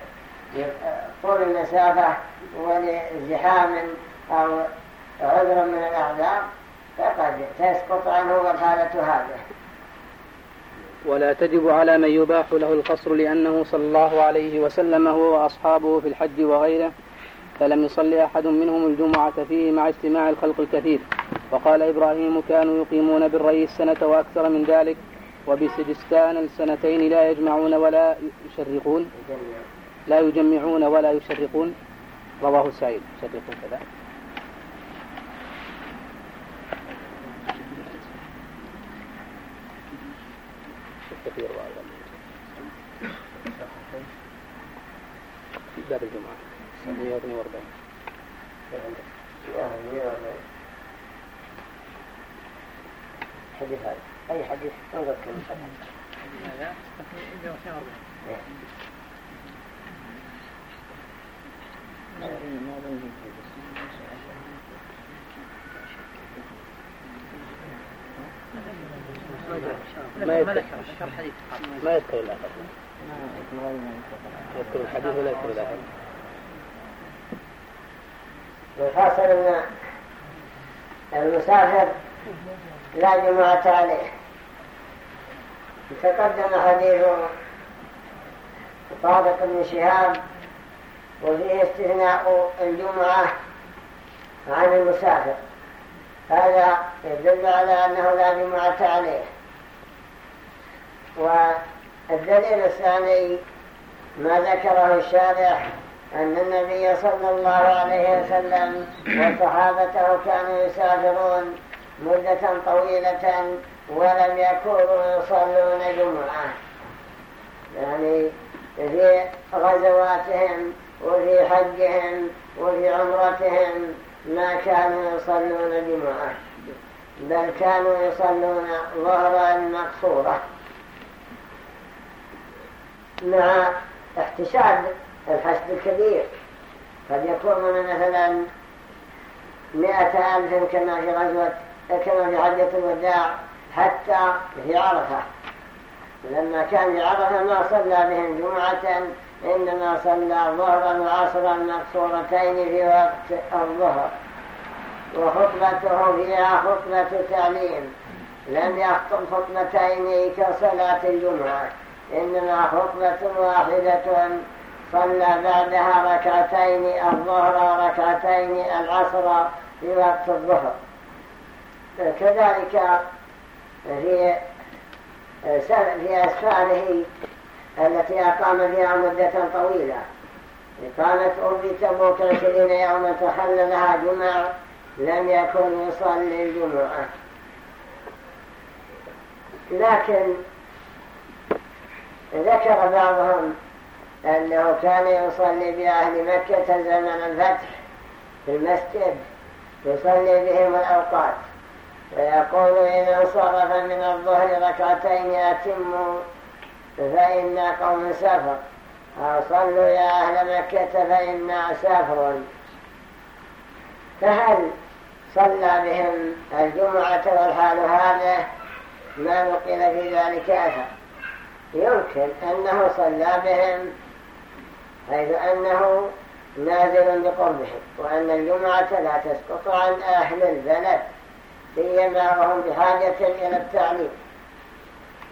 طول المسافة ولزحام أو عذر من الأعذار فقد تسقط عنه وقالة هذه ولا تجب على من يباح له القصر لأنه صلى الله عليه وسلم هو وأصحابه في الحج وغيره فلم يصلي أحد منهم الجمعة فيه مع اجتماع الخلق الكثير. وقال إبراهيم كانوا يقيمون بالريس سنة وأكثر من ذلك وبسجستان السنتين لا يجمعون ولا يشرقون لا يجمعون ولا يشرقون. رواه سعيد. يشرقون كذا كثير في باب الجمعة. 142 حديث هذا. أي حديث؟ انظر كم ما يذكر ما يذكر يذكر الحديث ولا يذكر الآخر. والحاصل أن المسافر لا جمعة عليه. تقدم حديث طارق بن شهاب وفيه استثناء الجمعة عن المسافر. هذا يدل على أنه لا جمعة عليه. والدليل الثاني ما ذكره الشارح أن النبي صلى الله عليه وسلم وصحابته كانوا يسافرون مدة طويلة ولم يكونوا يصلون جمعة. يعني في غزواتهم وفي حجهم وفي عمرتهم ما كانوا يصلون جمعة بل كانوا يصلون ظهرا مقصورة مع احتشاد الحشد الكبير. قد يكون مثلا مئة ألف كما في غزوة كما في حجة الوداع حتى في عرفة. لما كان في عرفة ما صلى بهم جمعة إنما صلى ظهرا وعصرا مقصورتين في وقت الظهر. وخطبته فيها خطبة تعليم لم يخطب خطبتين كصلاة الجمعة. إنما خطبة واحدة صلى بعدها ركعتين الظهر ركعتين العصر في وقت الظهر. كذلك في في أسفاره التي أقام فيها مدة طويلة. قامت أم تبوك عشرين يوما تخللها جمع لم يكن يصلي الجمعة. لكن ذكر بعضهم أنه كان يصلي بأهل مكة زمن الفتح في المسجد. يصلي بهم الأوقات. ويقول إذا انصرف من الظهر ركعتين أتموا فإنا قوم سفر أو صلوا يا أهل مكة فإنا سافر فهل صلى بهم الجمعة والحال هذا؟ ما نقل في ذلك أثر. يمكن أنه صلى بهم حيث أنه نازل بقربهم وأن الجمعة لا تسقط عن أهل البلد سيما وهم بحاجة إلى التعليم.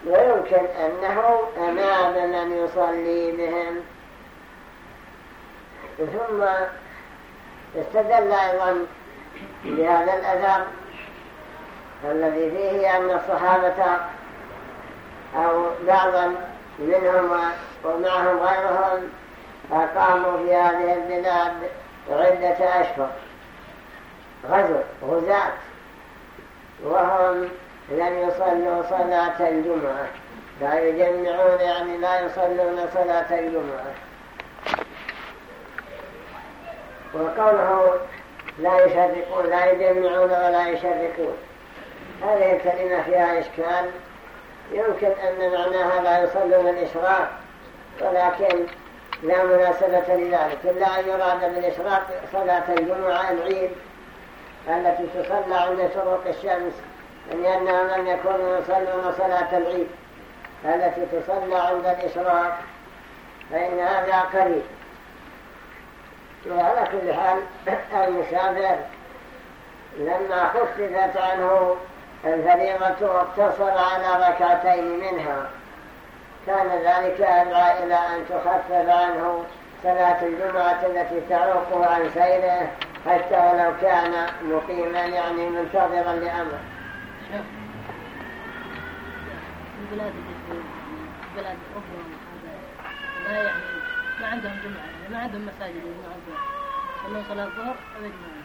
ويمكن أنه أمام من يصلي بهم. ثم استدل أيضا بهذا الأثر الذي فيه أن الصحابة أو بعضا منهم ومعهم غيرهم أقاموا في هذه البلاد عدة أشهر. غزو غزاة. وهم لم يصلوا صلاة الجمعة. لا يجمعون يعني لا يصلون صلاة الجمعة. وقوله لا يشركون لا يجمعون ولا يشركون هذه الكلمة فيها إشكال. يمكن أن معناها لا يصلون الإشراق ولكن لا مناسبة لذلك. إلا أن يراد بالإشراق صلاة الجمعة العيد التي تصلى عند شروق الشمس لأنهم لم يكونوا يصلون صلاة العيد التي تصلى عند الإشراق فإن هذا قريب. وعلى كل حال المسافر لما خففت عنه الفريضة واقتصر على ركعتين منها. كان ذلك أدعى إلى أن تخفف عنه صلاة الجمعة التي تعوقه عن سيره حتى ولو كان مقيما يعني منتظرا لأمر البلاد بلاد أوروبا لا يعني ما عندهم جمعة يعني ما عندهم مساجد يجمعون فيها صلاة الظهر أو يجمعون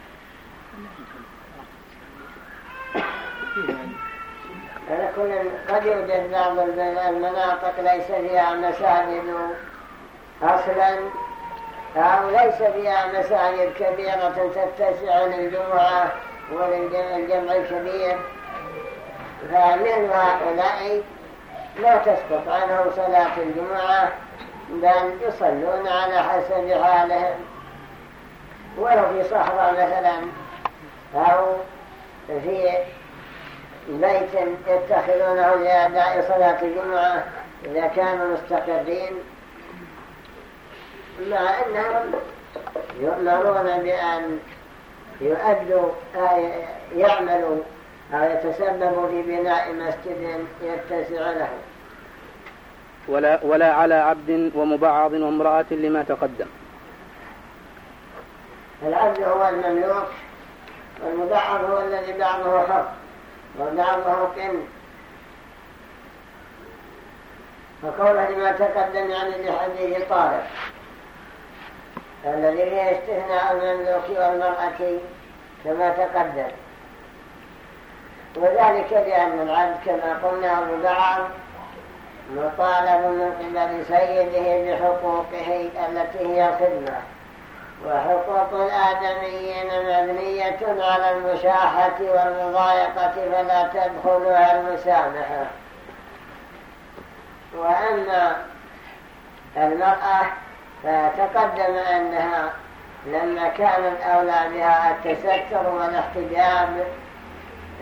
كل قد يوجد بعض المناطق ليس فيها مساجد أصلا أو ليس فيها مساجد كبيرة تتسع للجمعة وللجمع الكبير فمن هؤلاء لا تسقط عنهم صلاة الجمعة بل يصلون على حسب حالهم ولو في صحراء مثلا أو في بيت يتخذونه لأداء صلاة الجمعة إذا كانوا مستقرين. مع أنهم يؤمرون بأن يؤدوا يعملوا أو يتسببوا في بناء مسجد يتسع له. ولا, ولا على عبد ومبعض وامرأة لما تقدم. العبد هو المملوك والمبعض هو الذي بعضه حر وبعضه قن فقوله لما تقدم يعني لحديث طارق الذي فيه استثناء المملوك والمرأة كما تقدم. وذلك لأن العبد كما قلنا ببعض مطالب من قبل سيده بحقوقه التي هي خدمة. وحقوق الآدميين مبنية على المشاحة والمضايقة فلا تدخلها المسامحة. وأما المرأة فتقدم أنها لما كان الأولى بها التستر والاحتجاب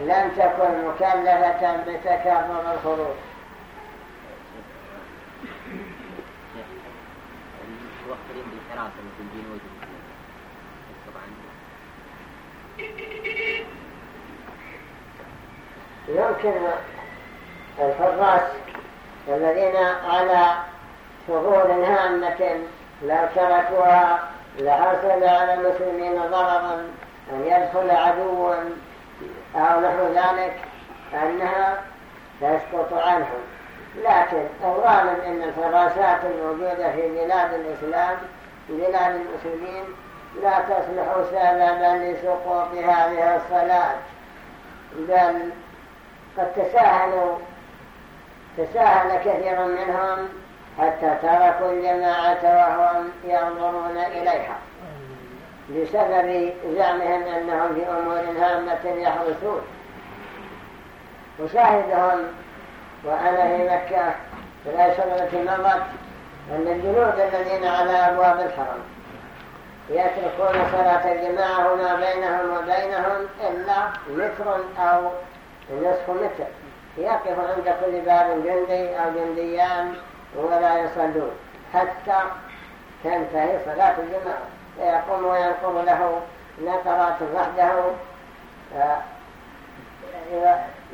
لم تكن مكلفة بتكافر الخروج. مثل الجنود يمكن الحراس الذين على ثغور هامة لو تركوها لحصل على المسلمين ضررا أن يدخل عدو أو نحو ذلك أنها تسقط عنهم. لكن الغالب أن الفراسات الموجودة في بلاد الإسلام بلاد المسلمين لا تصلح سببا لسقوط هذه الصلاة. بل قد تساهلوا. تساهل كثير منهم حتى تركوا الجماعة وهم ينظرون إليها. بسبب زعمهم أنهم في أمور هامة يحرسون. وشاهدهم وأنا في مكة في الأشهر التي مضت أن الجنود الذين على أبواب الحرم يتركون صلاة الجماعة وما بينهم وبينهم إلا متر أو نصف متر يقف عند كل باب جندي أو جنديان ولا يصلون حتى تنتهي صلاة الجماعة. فيقوم وينقر له نقرات وحده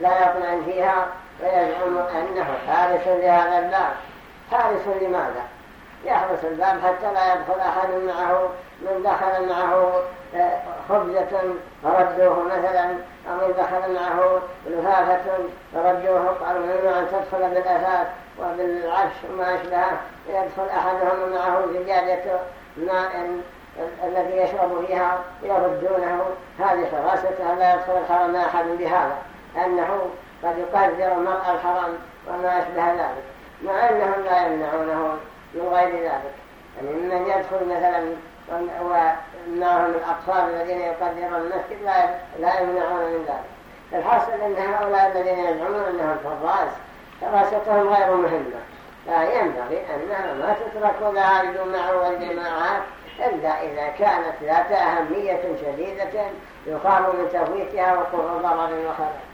لا يطمئن فيها ويزعم أنه حارس لهذا الباب. حارس لماذا؟ يحرس الباب حتى لا يدخل أحد معه من دخل معه آه، خبزة ردوه مثلا أو دخل معه لفافة ردوه قالوا ممنوع أن تدخل بالأساس وبالعفش وما أشبهه يدخل أحدهم معه زجاجة ماء الذي يشرب فيها يردونه هذه حراسته لا يدخل الحرم أحد بهذا أنه قد يقدر المرأة الحرام وما أشبه ذلك مع أنهم لا يمنعونه من غير ذلك. يعني من يدخل مثلا ومعهم الأطفال الذين يقدرون المسجد لا, يمنعون من ذلك. الحاصل أن هؤلاء الذين يزعمون أنهم فراس حراستهم غير مهمة. لا ينبغي أنها ما تترك لها الجمع والجماعات إلا إذا كانت ذات أهمية شديدة يخاف من تفويتها وقوع ضرر وخلل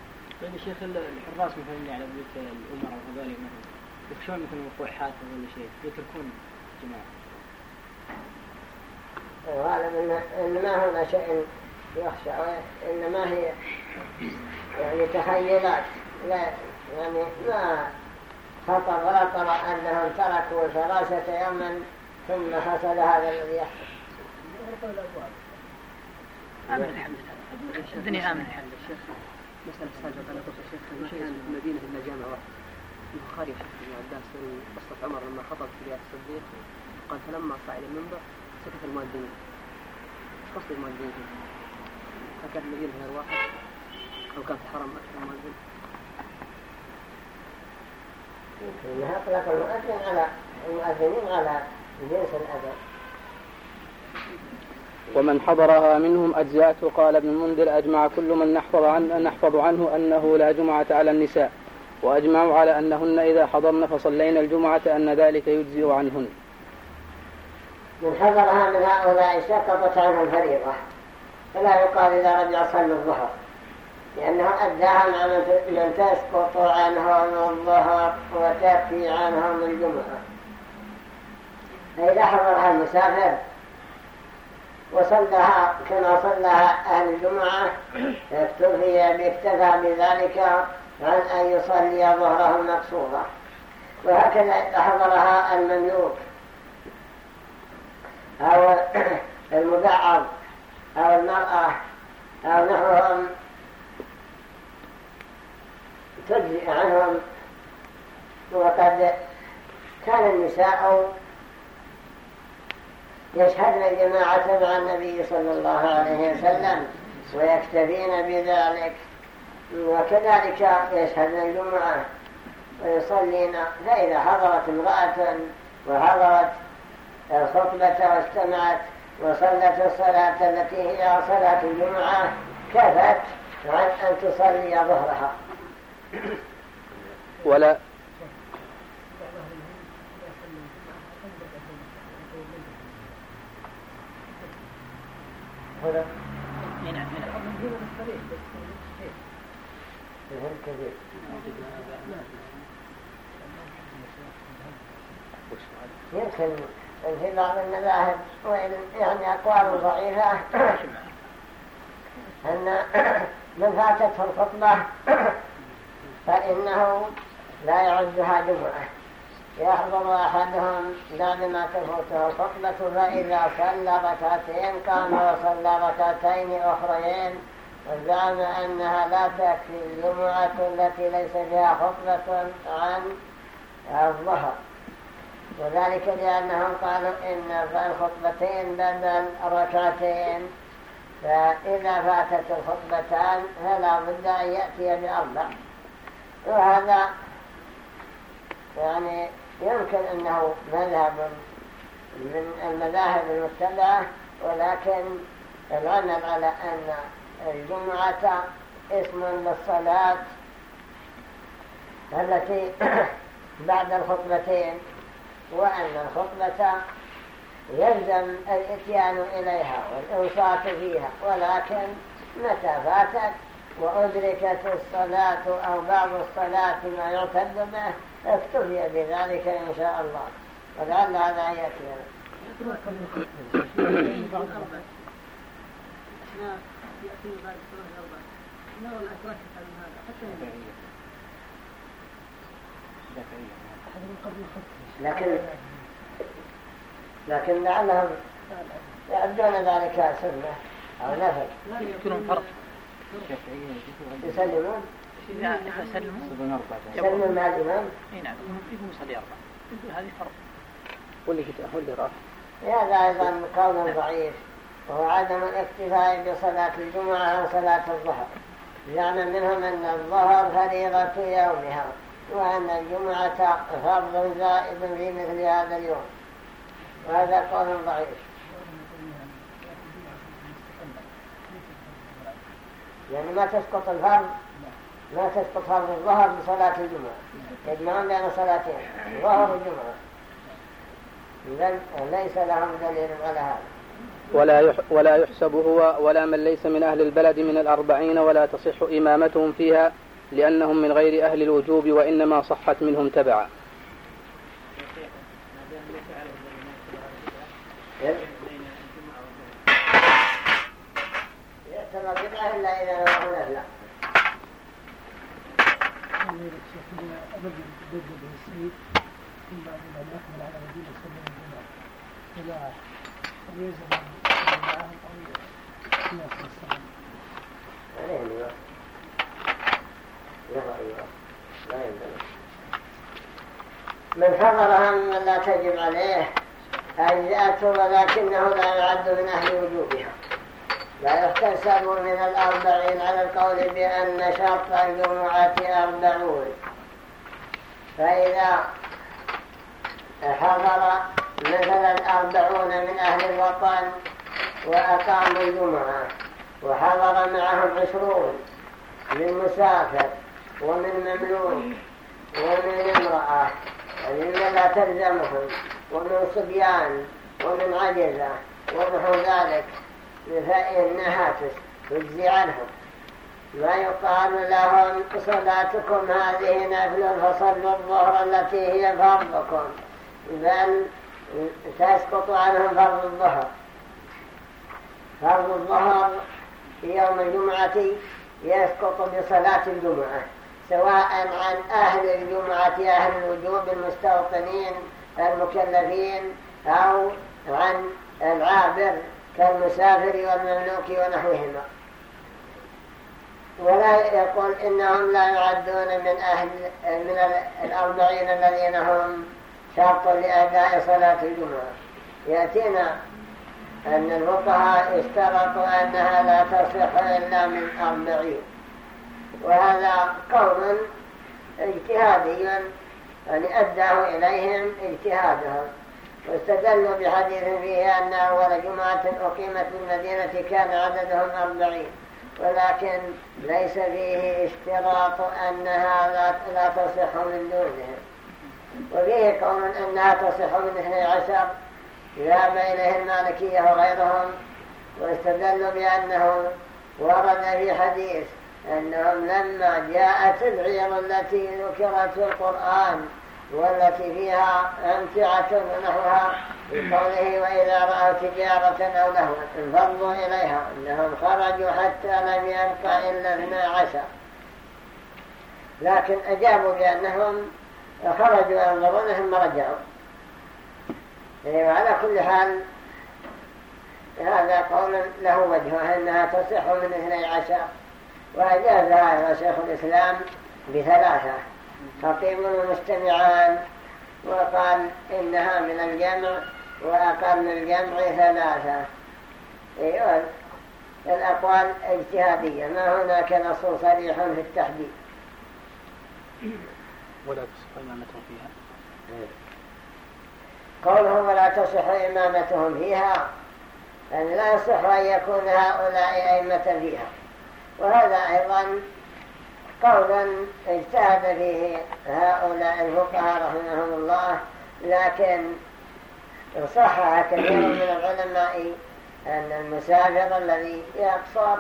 يعني شيخ الحراس مثلا على بيوت الأمراء وهذول مثلا يخشون مثلا وقوع حادث ولا شيء يتركون جماعة. غالبا إن ما هنا شيء يخشى إنما هي يعني تخيلات. لا يعني ما خطر ولا طرأ أنهم تركوا ثلاثة يوما ثم حصل هذا الذي يحصل. آمن الحمد لله. الدنيا آمن الحمد لله. مسألة سابقة أنا قلت الشيخ كان في المدينة إلا جامع واحد. البخاري شيخ ابن عباس قصة عمر لما خطب في رياض الصديق قال فلما صعد المنبر سكت المؤذنين قصد المؤذنين فكان المدينة غير واحد أو كان في الحرم أكثر مؤذن إنها أطلق المؤذن على المؤذنين على جنس الأذى ومن حضرها منهم أجزاته قال ابن المنذر أجمع كل من نحفظ عنه, نحفظ عنه أنه لا جمعة على النساء وأجمعوا على أنهن إذا حضرن فصلينا الجمعة أن ذلك يجزئ عنهن. من حضرها من هؤلاء سقطت عنه الفريضة. فلا يقال إذا رجع صلى الظهر. لأنه أداها مع من تسقط عنهم الظهر وتكفي عنهم الجمعة. فإذا حضرها المسافر وصلها كما صلىها أهل الجمعة اكتفي باكتفى بذلك عن أن يصلي ظهره المقصودة وهكذا حضرها المملوك. أو المدعر أو المرأة أو نحوهم. تجزئ عنهم. وقد كان النساء يشهدن الجماعة مع النبي صلى الله عليه وسلم ويكتفين بذلك. وكذلك يشهدن الجمعة ويصلين فإذا حضرت امرأة وحضرت الخطبة واستمعت وصلت الصلاة التي هي صلاة الجمعة. كفت عن أن تصلي ظهرها. ولا هنا هنا. يمكن في بعض المذاهب وإن يعني أقوال ضعيفة. أن من فاتته الخطبة فإنه لا يعدها جمعة يحضر أحدهم بعدما تفوته الخطبة فإذا صلى ركعتين قام وصلى ركعتين أخرين وزعم أنها لا تكفي الجمعة التي ليس فيها خطبة عن الظهر. وذلك لأنهم قالوا إن الخطبتين بدل ركعتين فإذا فاتت الخطبتان فلا بد أن يأتي بأربع. وهذا يعني يمكن أنه مذهب من المذاهب المتبعة ولكن الغلب على أن الجمعة اسم للصلاة التي بعد الخطبتين. وأن الخطبة يلزم الإتيان إليها والإنصات فيها ولكن متى فاتت؟ وأدركت الصلاة أو بعض الصلاة ما يعتد به؟ اكتفي بذلك إن شاء الله. ولعل هذا يأتي. لكن لكن لعلهم يعدون ذلك سنة أو نفل. يكونون فرق يسلمون؟ إذا سلموا يسلمون مع الإمام؟ إي نعم يقوم يصلي أربعة. هذه فرق واللي واللي راح. هذا أيضا قول ضعيف. وهو عدم الاكتفاء بصلاة الجمعة أو صلاة الظهر. زعم منهم أن الظهر فريضة يومها. وأن الجمعة فرض زائد في مثل هذا اليوم. وهذا قول ضعيف. يعني ما تسقط الفرض ما تسقط فرض الظهر بصلاة الجمعة. يجمعون بين صلاتين الظهر والجمعة ليس لهم دليل على هذا. ولا ولا يحسب هو ولا من ليس من أهل البلد من الأربعين ولا تصح إمامتهم فيها لأنهم من غير أهل الوجوب وإنما صحت منهم تبعا. إلا إذا لا من حضرها ممن لا تجب عليه أجزأته ولكنه لا يعد من أهل وجوبها. لا يحتسب من الأربعين على القول بأن شرط الجمعة أربعون. فإذا حضر مثلا أربعون من أهل الوطن وأقاموا الجمعة وحضر معهم عشرون من مسافر ومن مملوك ومن امرأة ممن لا تلزمهم ومن صبيان ومن عجزة ونحو ذلك فإنها تجزي عنهم. ما يقال لهم صلاتكم هذه نفل فصلوا الظهر التي هي فرضكم. بل تسقط عنهم فرض الظهر. فرض الظهر في يوم الجمعة يسقط بصلاة الجمعة. سواء عن أهل الجمعة أهل الوجوب المستوطنين المكلفين أو عن العابر كالمسافر والمملوك ونحوهما. ولا يقول إنهم لا يعدون من أهل من الأربعين الذين هم شرط لأداء صلاة الجمعة. يأتينا أن الفقهاء اشترطوا أنها لا تصح إلا من أربعين. وهذا قول اجتهادي يعني أداه إليهم اجتهادهم. واستدلوا بحديث فيه أن أول جمعة أقيمت في المدينة كان عددهم أربعين ولكن ليس فيه اشتراط أنها لا تصح من دونهم. وفيه قول أنها تصح من اثني عشر ذهب إليه المالكية وغيرهم. واستدلوا بأنه ورد في حديث أنهم لما جاءت العير التي ذكرت في القرآن والتي فيها أمتعة ونحوها بقوله وإذا رأوا تجارة أو لهوا انفضوا إليها. إنهم خرجوا حتى لم يبقى إلا اثنى عشر. لكن أجابوا بأنهم خرجوا ينظرون ثم رجعوا. يعني وعلى كل حال هذا قول له وجه أنها تصح من اثني عشر. وأجازها شيخ الإسلام بثلاثة. خطيب ومستمعان وقال إنها من الجمع وأقل الجمع ثلاثة. أيوة. الأقوال اجتهادية. ما هناك نص صريح في التحديد. ولا تصح إمامتهم فيها. تصح إمامتهم فيها. يعني لا يصح أن يكون هؤلاء أئمة فيها. وهذا أيضا قولا اجتهد فيه هؤلاء الفقهاء رحمهم الله لكن صحح كثير من العلماء أن المسافر الذي يقصر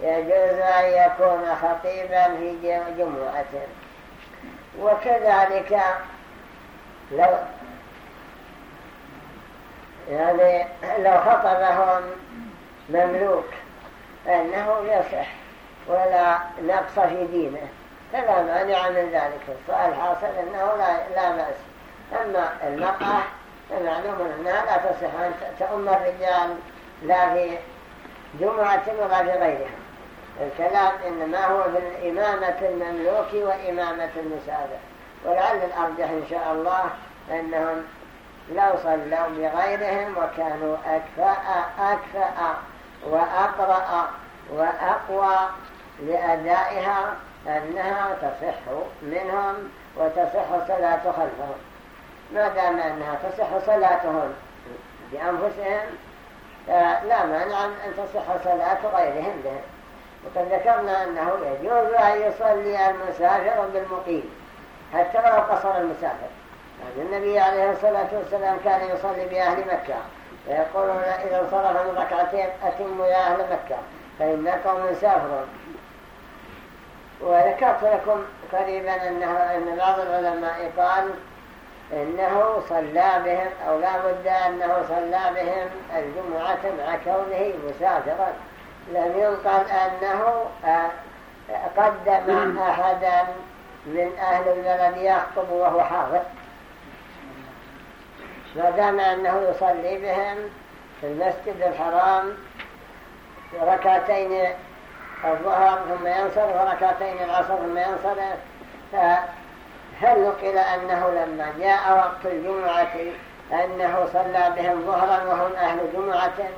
يجوز أن يكون خطيبا في جمعة وكذلك لو يعني لو خطبهم مملوك فإنه يصح. ولا نقص في دينه. فلا مانع من ذلك. الحاصل أنه لا, لا بأس. أما المرأة فمعلوم أنها لا تصح أن تأم الرجال لا في جمعة ولا في غيرها. الكلام إنما هو في الإمامة المملوك وإمامة المساعدة ولعل الأرجح إن شاء الله أنهم لو صلوا بغيرهم وكانوا أكفاء أكفاء وأقرأ وأقوى لأدائها أنها تصح منهم وتصح صلاة خلفهم ما دام أنها تصح صلاتهم بأنفسهم لا مانع أن تصح صلاة غيرهم بهم وقد ذكرنا أنه يجوز أن يصلي المسافر بالمقيم حتى لو قصر المسافر. يعني النبي عليه الصلاة والسلام كان يصلي بأهل مكة. ويقولون إذا انصرف من ركعتين أتموا يا أهل مكة فإنكم سافرون وذكرت لكم قريبا أنه أن بعض العلماء قال إنه صلى بهم أو لا بد أنه صلى بهم الجمعة مع كونه مسافرا. لم ينقل أنه آه، قدم أحدا من أهل البلد يخطب وهو حاضر. ما دام أنه يصلي بهم في المسجد الحرام ركعتين الظهر ثم ينصرف وركعتين العصر ثم ينصرف. فهل نقل أنه لما جاء وقت الجمعة أنه صلى بهم ظهرا وهم أهل جمعة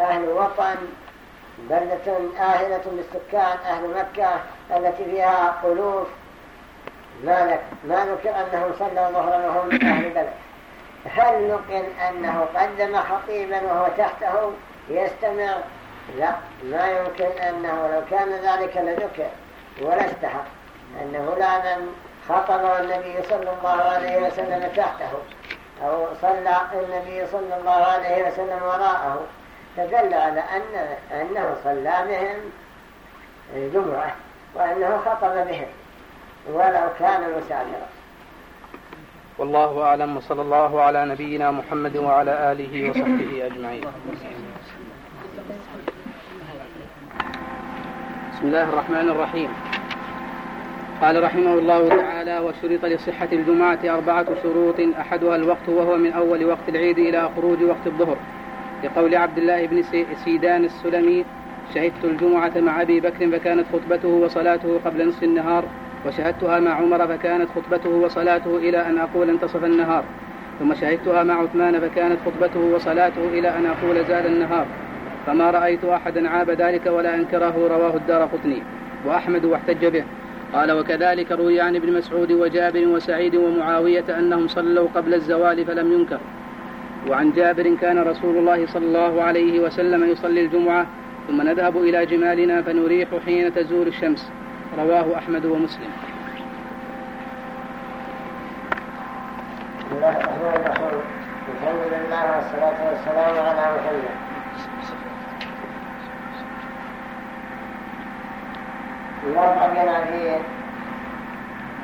أهل وطن بلدة آهلة بالسكان أهل مكة التي فيها قلوف. ما ذكر أنهم صلوا ظهرا وهم أهل بلد. هل نقل أنه قدم خطيبا وهو تحته؟ يستمع لا ما يمكن أنه لو كان ذلك لذكر ولا استحق لا من خطب النبي صلى الله عليه وسلم تحته أو صلى النبي صلى الله عليه وسلم وراءه. فدل على أن أنه صلى بهم الجمعة وأنه خطب بهم ولو كان مسافرا. والله أعلم وصلى الله على نبينا محمد وعلى آله وصحبه أجمعين. بسم الله الرحمن الرحيم. قال رحمه الله تعالى وشرط لصحة الجمعة أربعة شروط أحدها الوقت وهو من أول وقت العيد إلى خروج وقت الظهر. لقول عبد الله بن سيدان السلمي شهدت الجمعة مع أبي بكر فكانت خطبته وصلاته قبل نصف النهار وشهدتها مع عمر فكانت خطبته وصلاته إلى أن أقول انتصف النهار ثم شهدتها مع عثمان فكانت خطبته وصلاته إلى أن أقول زاد النهار. فما رأيت أحدا عاب ذلك ولا أنكره رواه الدار قطني. وأحمد واحتج به. قال وكذلك روي عن ابن مسعود وجابر وسعيد ومعاوية أنهم صلوا قبل الزوال فلم ينكر. وعن جابر كان رسول الله صلى الله عليه وسلم يصلي الجمعة ثم نذهب إلى جمالنا فنريح حين تزول الشمس. رواه أحمد ومسلم. بسم الله الرحمن الرحيم الحمد لله والصلاة والسلام على محمد وقع بنا في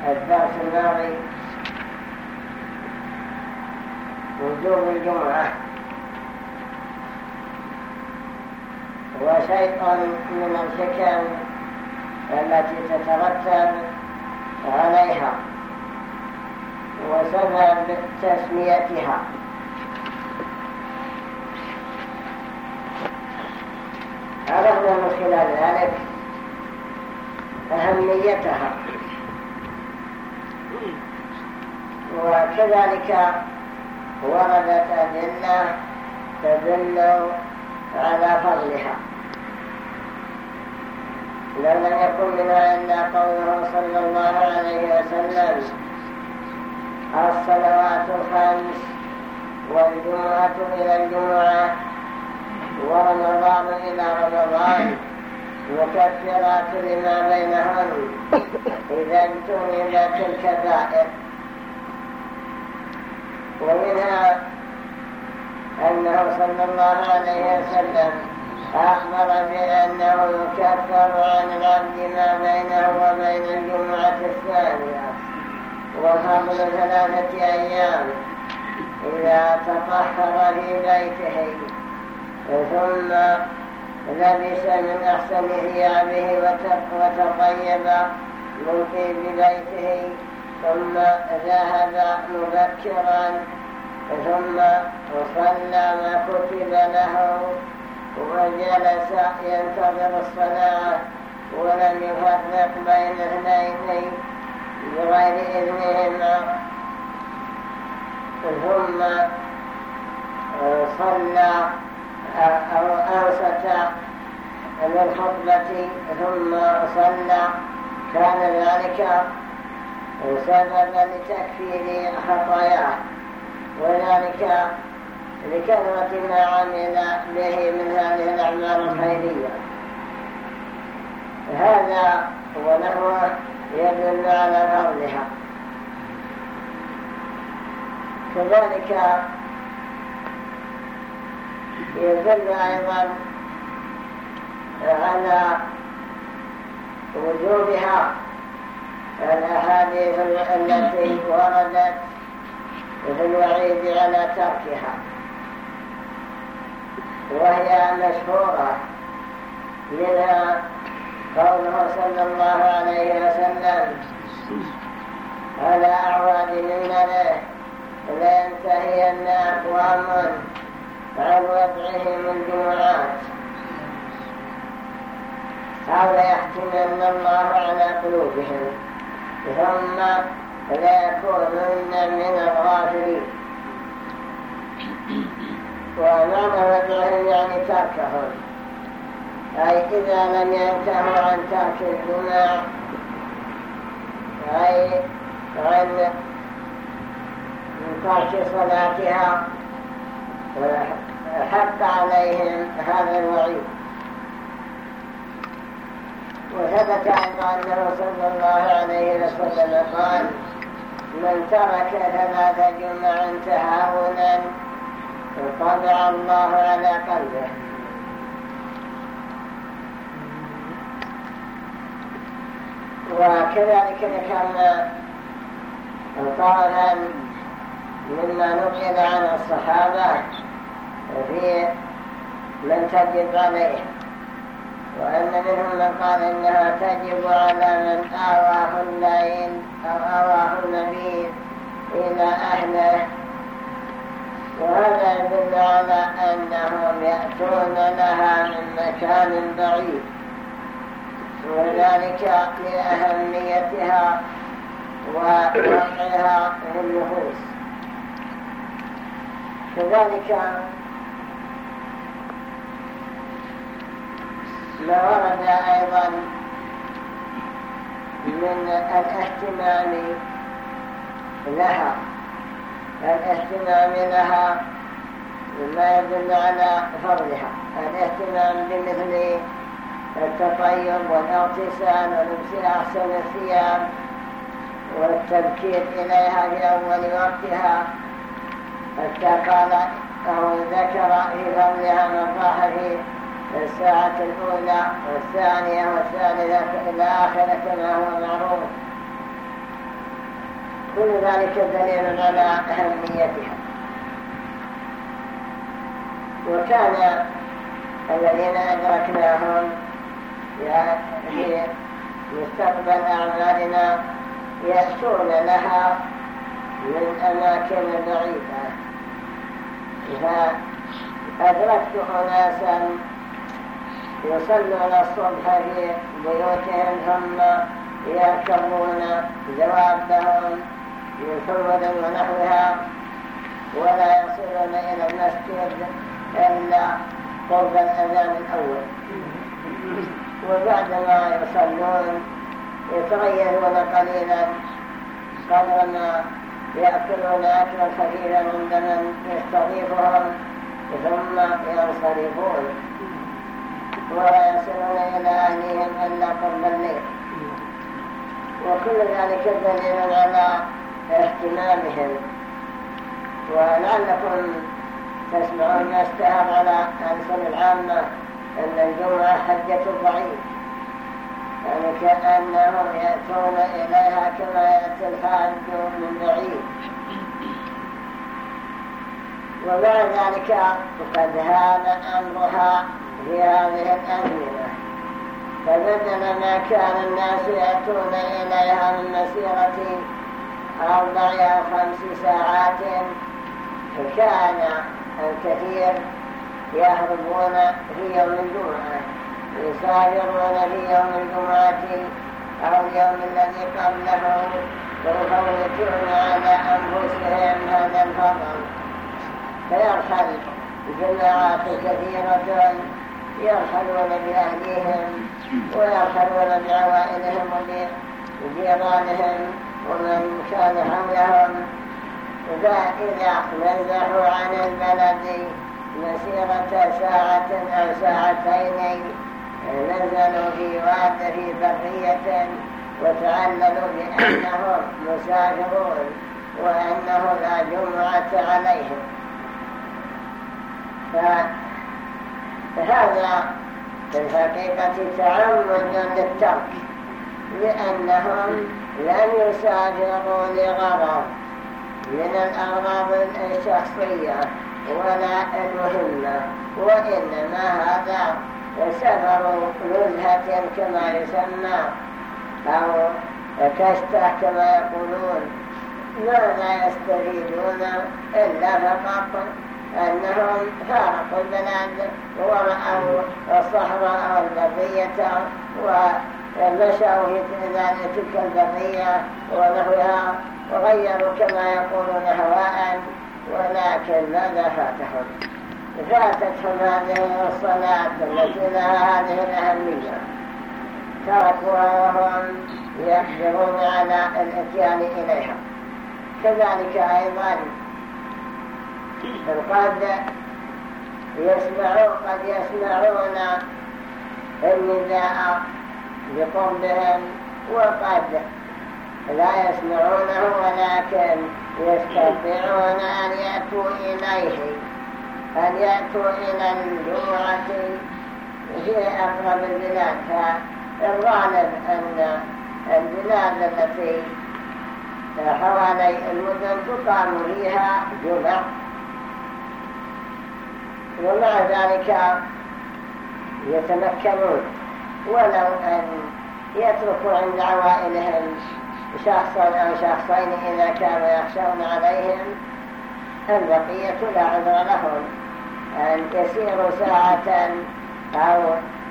الدرس الماضي وجوب الجمعة. وشيء من الحكم التي تترتب عليها وسبب تسميتها عرفنا من خلال ذلك. أهميتها. وكذلك وردت أدلة تدل على فضلها. لو لم يكن منها إلا قوله صلى الله عليه وسلم الصلوات الخمس والجمعة إلى الجمعة ورمضان إلى رمضان مكفرات لما بينهن إذا اجتنبت الكبائر ومنها أنه صلى الله عليه وسلم أخبر بأنه يكفر عن العبد ما بينه وبين الجمعة الثانية. وفضل ثلاثة أيام إذا تطهر في بيته. ثم لبس من أحسن ثيابه وتطيب من طيب بيته ثم ذهب مبكرا ثم صلى ما كتب له وجلس ينتظر الصلاة ولم يفرق بين اثنين بغير إذنهما. ثم صلى أو أنصت للخطبة ثم صلى. كان ذلك سببا لتكفير خطاياه وذلك لكثرة ما عمل به من هذه الأعمال الخيرية. هذا ونحوه يدل على فضلها. كذلك يدل أيضا على وجوبها الأحاديث التي وردت في الوعيد على تركها. وهي مشهورة منها قوله صلى الله عليه وسلم على أعواد منه لينتهين أقوام عن وضعهم الجمعات. أو ليحتمن الله على قلوبهم. ثم ليكونن من الغافلين. ومعنى وضعهم يعني تركهم. أي إذا لم ينتهوا عن ترك الجمع أي عن ترك صلاتها حق عليهم هذا الوعيد. وثبت أيضا أنه صلى الله عليه وسلم قال من ترك ثلاث جمع تهاونا طبع الله على قلبه. وكذلك ذكرنا طرفا مما نقل عن الصحابة في من تجب عليه وأن منهم من قال إنها تجب على من آواه الليل أو آواه النبي إلى أهله. وهذا يدل على أنهم يأتون لها من مكان بعيد وذلك لأهميتها ووقعها في النفوس. كذلك ما ورد أيضا من الاهتمام لها. الاهتمام لها ما يدل على فضلها الاهتمام بمثل التطيب والاغتسال ولبس أحسن الثياب والتبكير إليها في أول وقتها حتى قال أو ذكر في فضلها في الساعة الأولى والثانية والثالثة إلى آخرة كما هو معروف. كل ذلك دليل على أهميتها. وكان الذين أدركناهم في مستقبل أعمالنا يأتون لها من أماكن بعيدة فأدركت أناسا يصلون الصبح في بيوتهم ثم يركبون دوابهم من ونحوها ولا يصلون إلى المسجد إلا قرب الأذان الأول. وبعدما يصلون يتغيرون قليلا قدر ما يأكلون أكلا خفيفا عند من يستضيفهم ثم ينصرفون. ولا يصلون إلى أهلهم إلا قرب الليل. وكل ذلك دليل على اهتمامهم. ولعلكم تسمعون ما اشتهر على ألسن العامة أن الجمعة حجة يعني كأنهم يأتون إليها كما يأتي الحاج من بعيد. ومع ذلك قد هذا أمرها في هذه الأزمنة. فبدل ما كان الناس يأتون إليها من مسيرة أربع أو خمس ساعات. فكان الكثير يهربون في يوم الجمعة. يسافرون في يوم الجمعة أو اليوم الذي قبله ويفوتون على أنفسهم هذا الفضل. فيرحل جماعات كثيرة يرحلون بأهليهم ويرحلون بعوائلهم وجيرانهم ومن كان حولهم. فإذا نزحوا عن البلد مسيرة ساعة أو ساعتين نزلوا في واد في وتعللوا بأنهم مسافرون وأنه لا جمعة عليهم فهذا في الحقيقة تعمد للترك لأنهم لم يسافروا لغرض من الأغراض الشخصية ولا المهمة وإنما هذا سفر نزهة كما يسمى أو كشتة كما يقولون. ماذا يستفيدون إلا فقط أنهم فارقوا البلاد ورأوا الصحراء أو البرية ومشوا في تلك البرية ونحوها وغيروا كما يقولون هواء ولكن ماذا فاتهم؟ فاتتهم هذه الصلاة التي لها هذه الأهمية. تركوها وهم يقدرون على الإتيان إليها. كذلك أيضا قد يسمعون قد يسمعون النداء بقربهم وقد لا يسمعونه ولكن يستطيعون أن يأتوا إليه. أن يأتوا إلى الجمعة في أقرب البلاد. فالغالب أن البلاد التي حوالي المدن تقام فيها جمع ومع ذلك يتمكنون. ولو أن يتركوا عند عوائلهم شخصا أو شخصين إذا كانوا يخشون عليهم البقية لا عذر لهم. أن يسيروا ساعة أو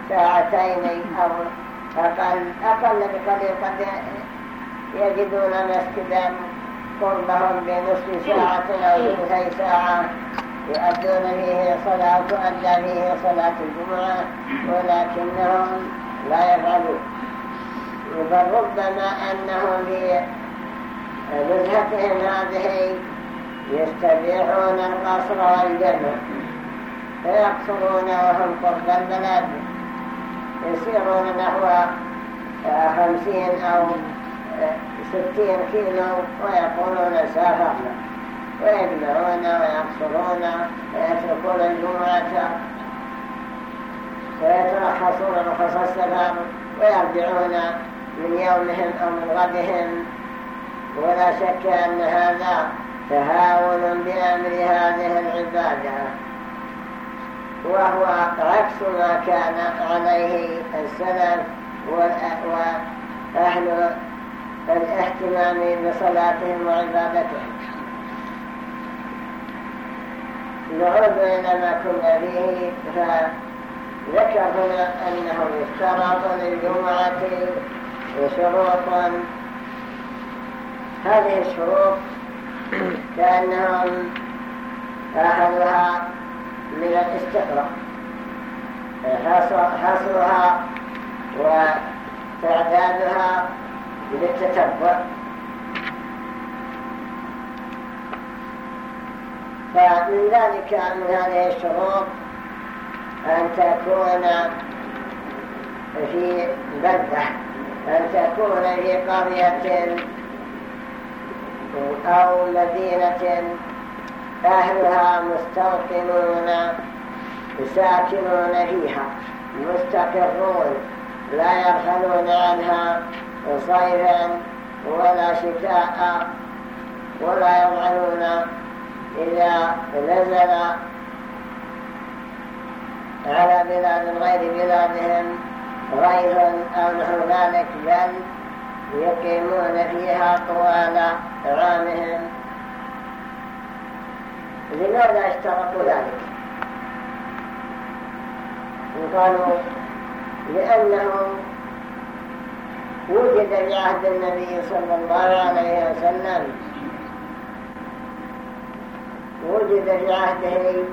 ساعتين أو أقل, أقل بقليل قد يجدون مسجدا قربهم بنصف ساعة أو ثلثي ساعة يؤدون فيه صلاة تؤدى فيه صلاة الجمعة ولكنهم لا يفعلون. بل ربما أنهم في نزهتهم هذه يستبيحون القصر والجنة فيقصرون وهم قرب البلد يسيرون نحو خمسين أو ستين كيلو ويقولون سافرنا ويجمعون ويقصرون ويتركون الجمعة. ويترخصون رخص السفر ويرجعون من يومهم أو من غدهم. ولا شك أن هذا تهاون بأمر هذه العبادة. وهو عكس ما كان عليه السلف وأهل الاهتمام بصلاتهم وعبادتهم. نعود إلى ما كنا فيه فذكر هنا أنه يشترط للجمعة شروطا. هذه الشروط كأنهم أخذها من الاستقراء حصرها وتعدادها للتتبع. فمن ذلك من هذه الشروط أن تكون في بلدة أن تكون في قرية أو مدينة أهلها مستوطنون ساكنون فيها مستقرون لا يرحلون عنها صيفا ولا شتاء ولا يضعنون إذا نزل على بلاد غير بلادهم غيظ أو نحو ذلك بل يقيمون فيها طوال عامهم. لماذا اشترطوا ذلك. قالوا لأنه وجد في عهد النبي صلى الله عليه وسلم وجد في عهده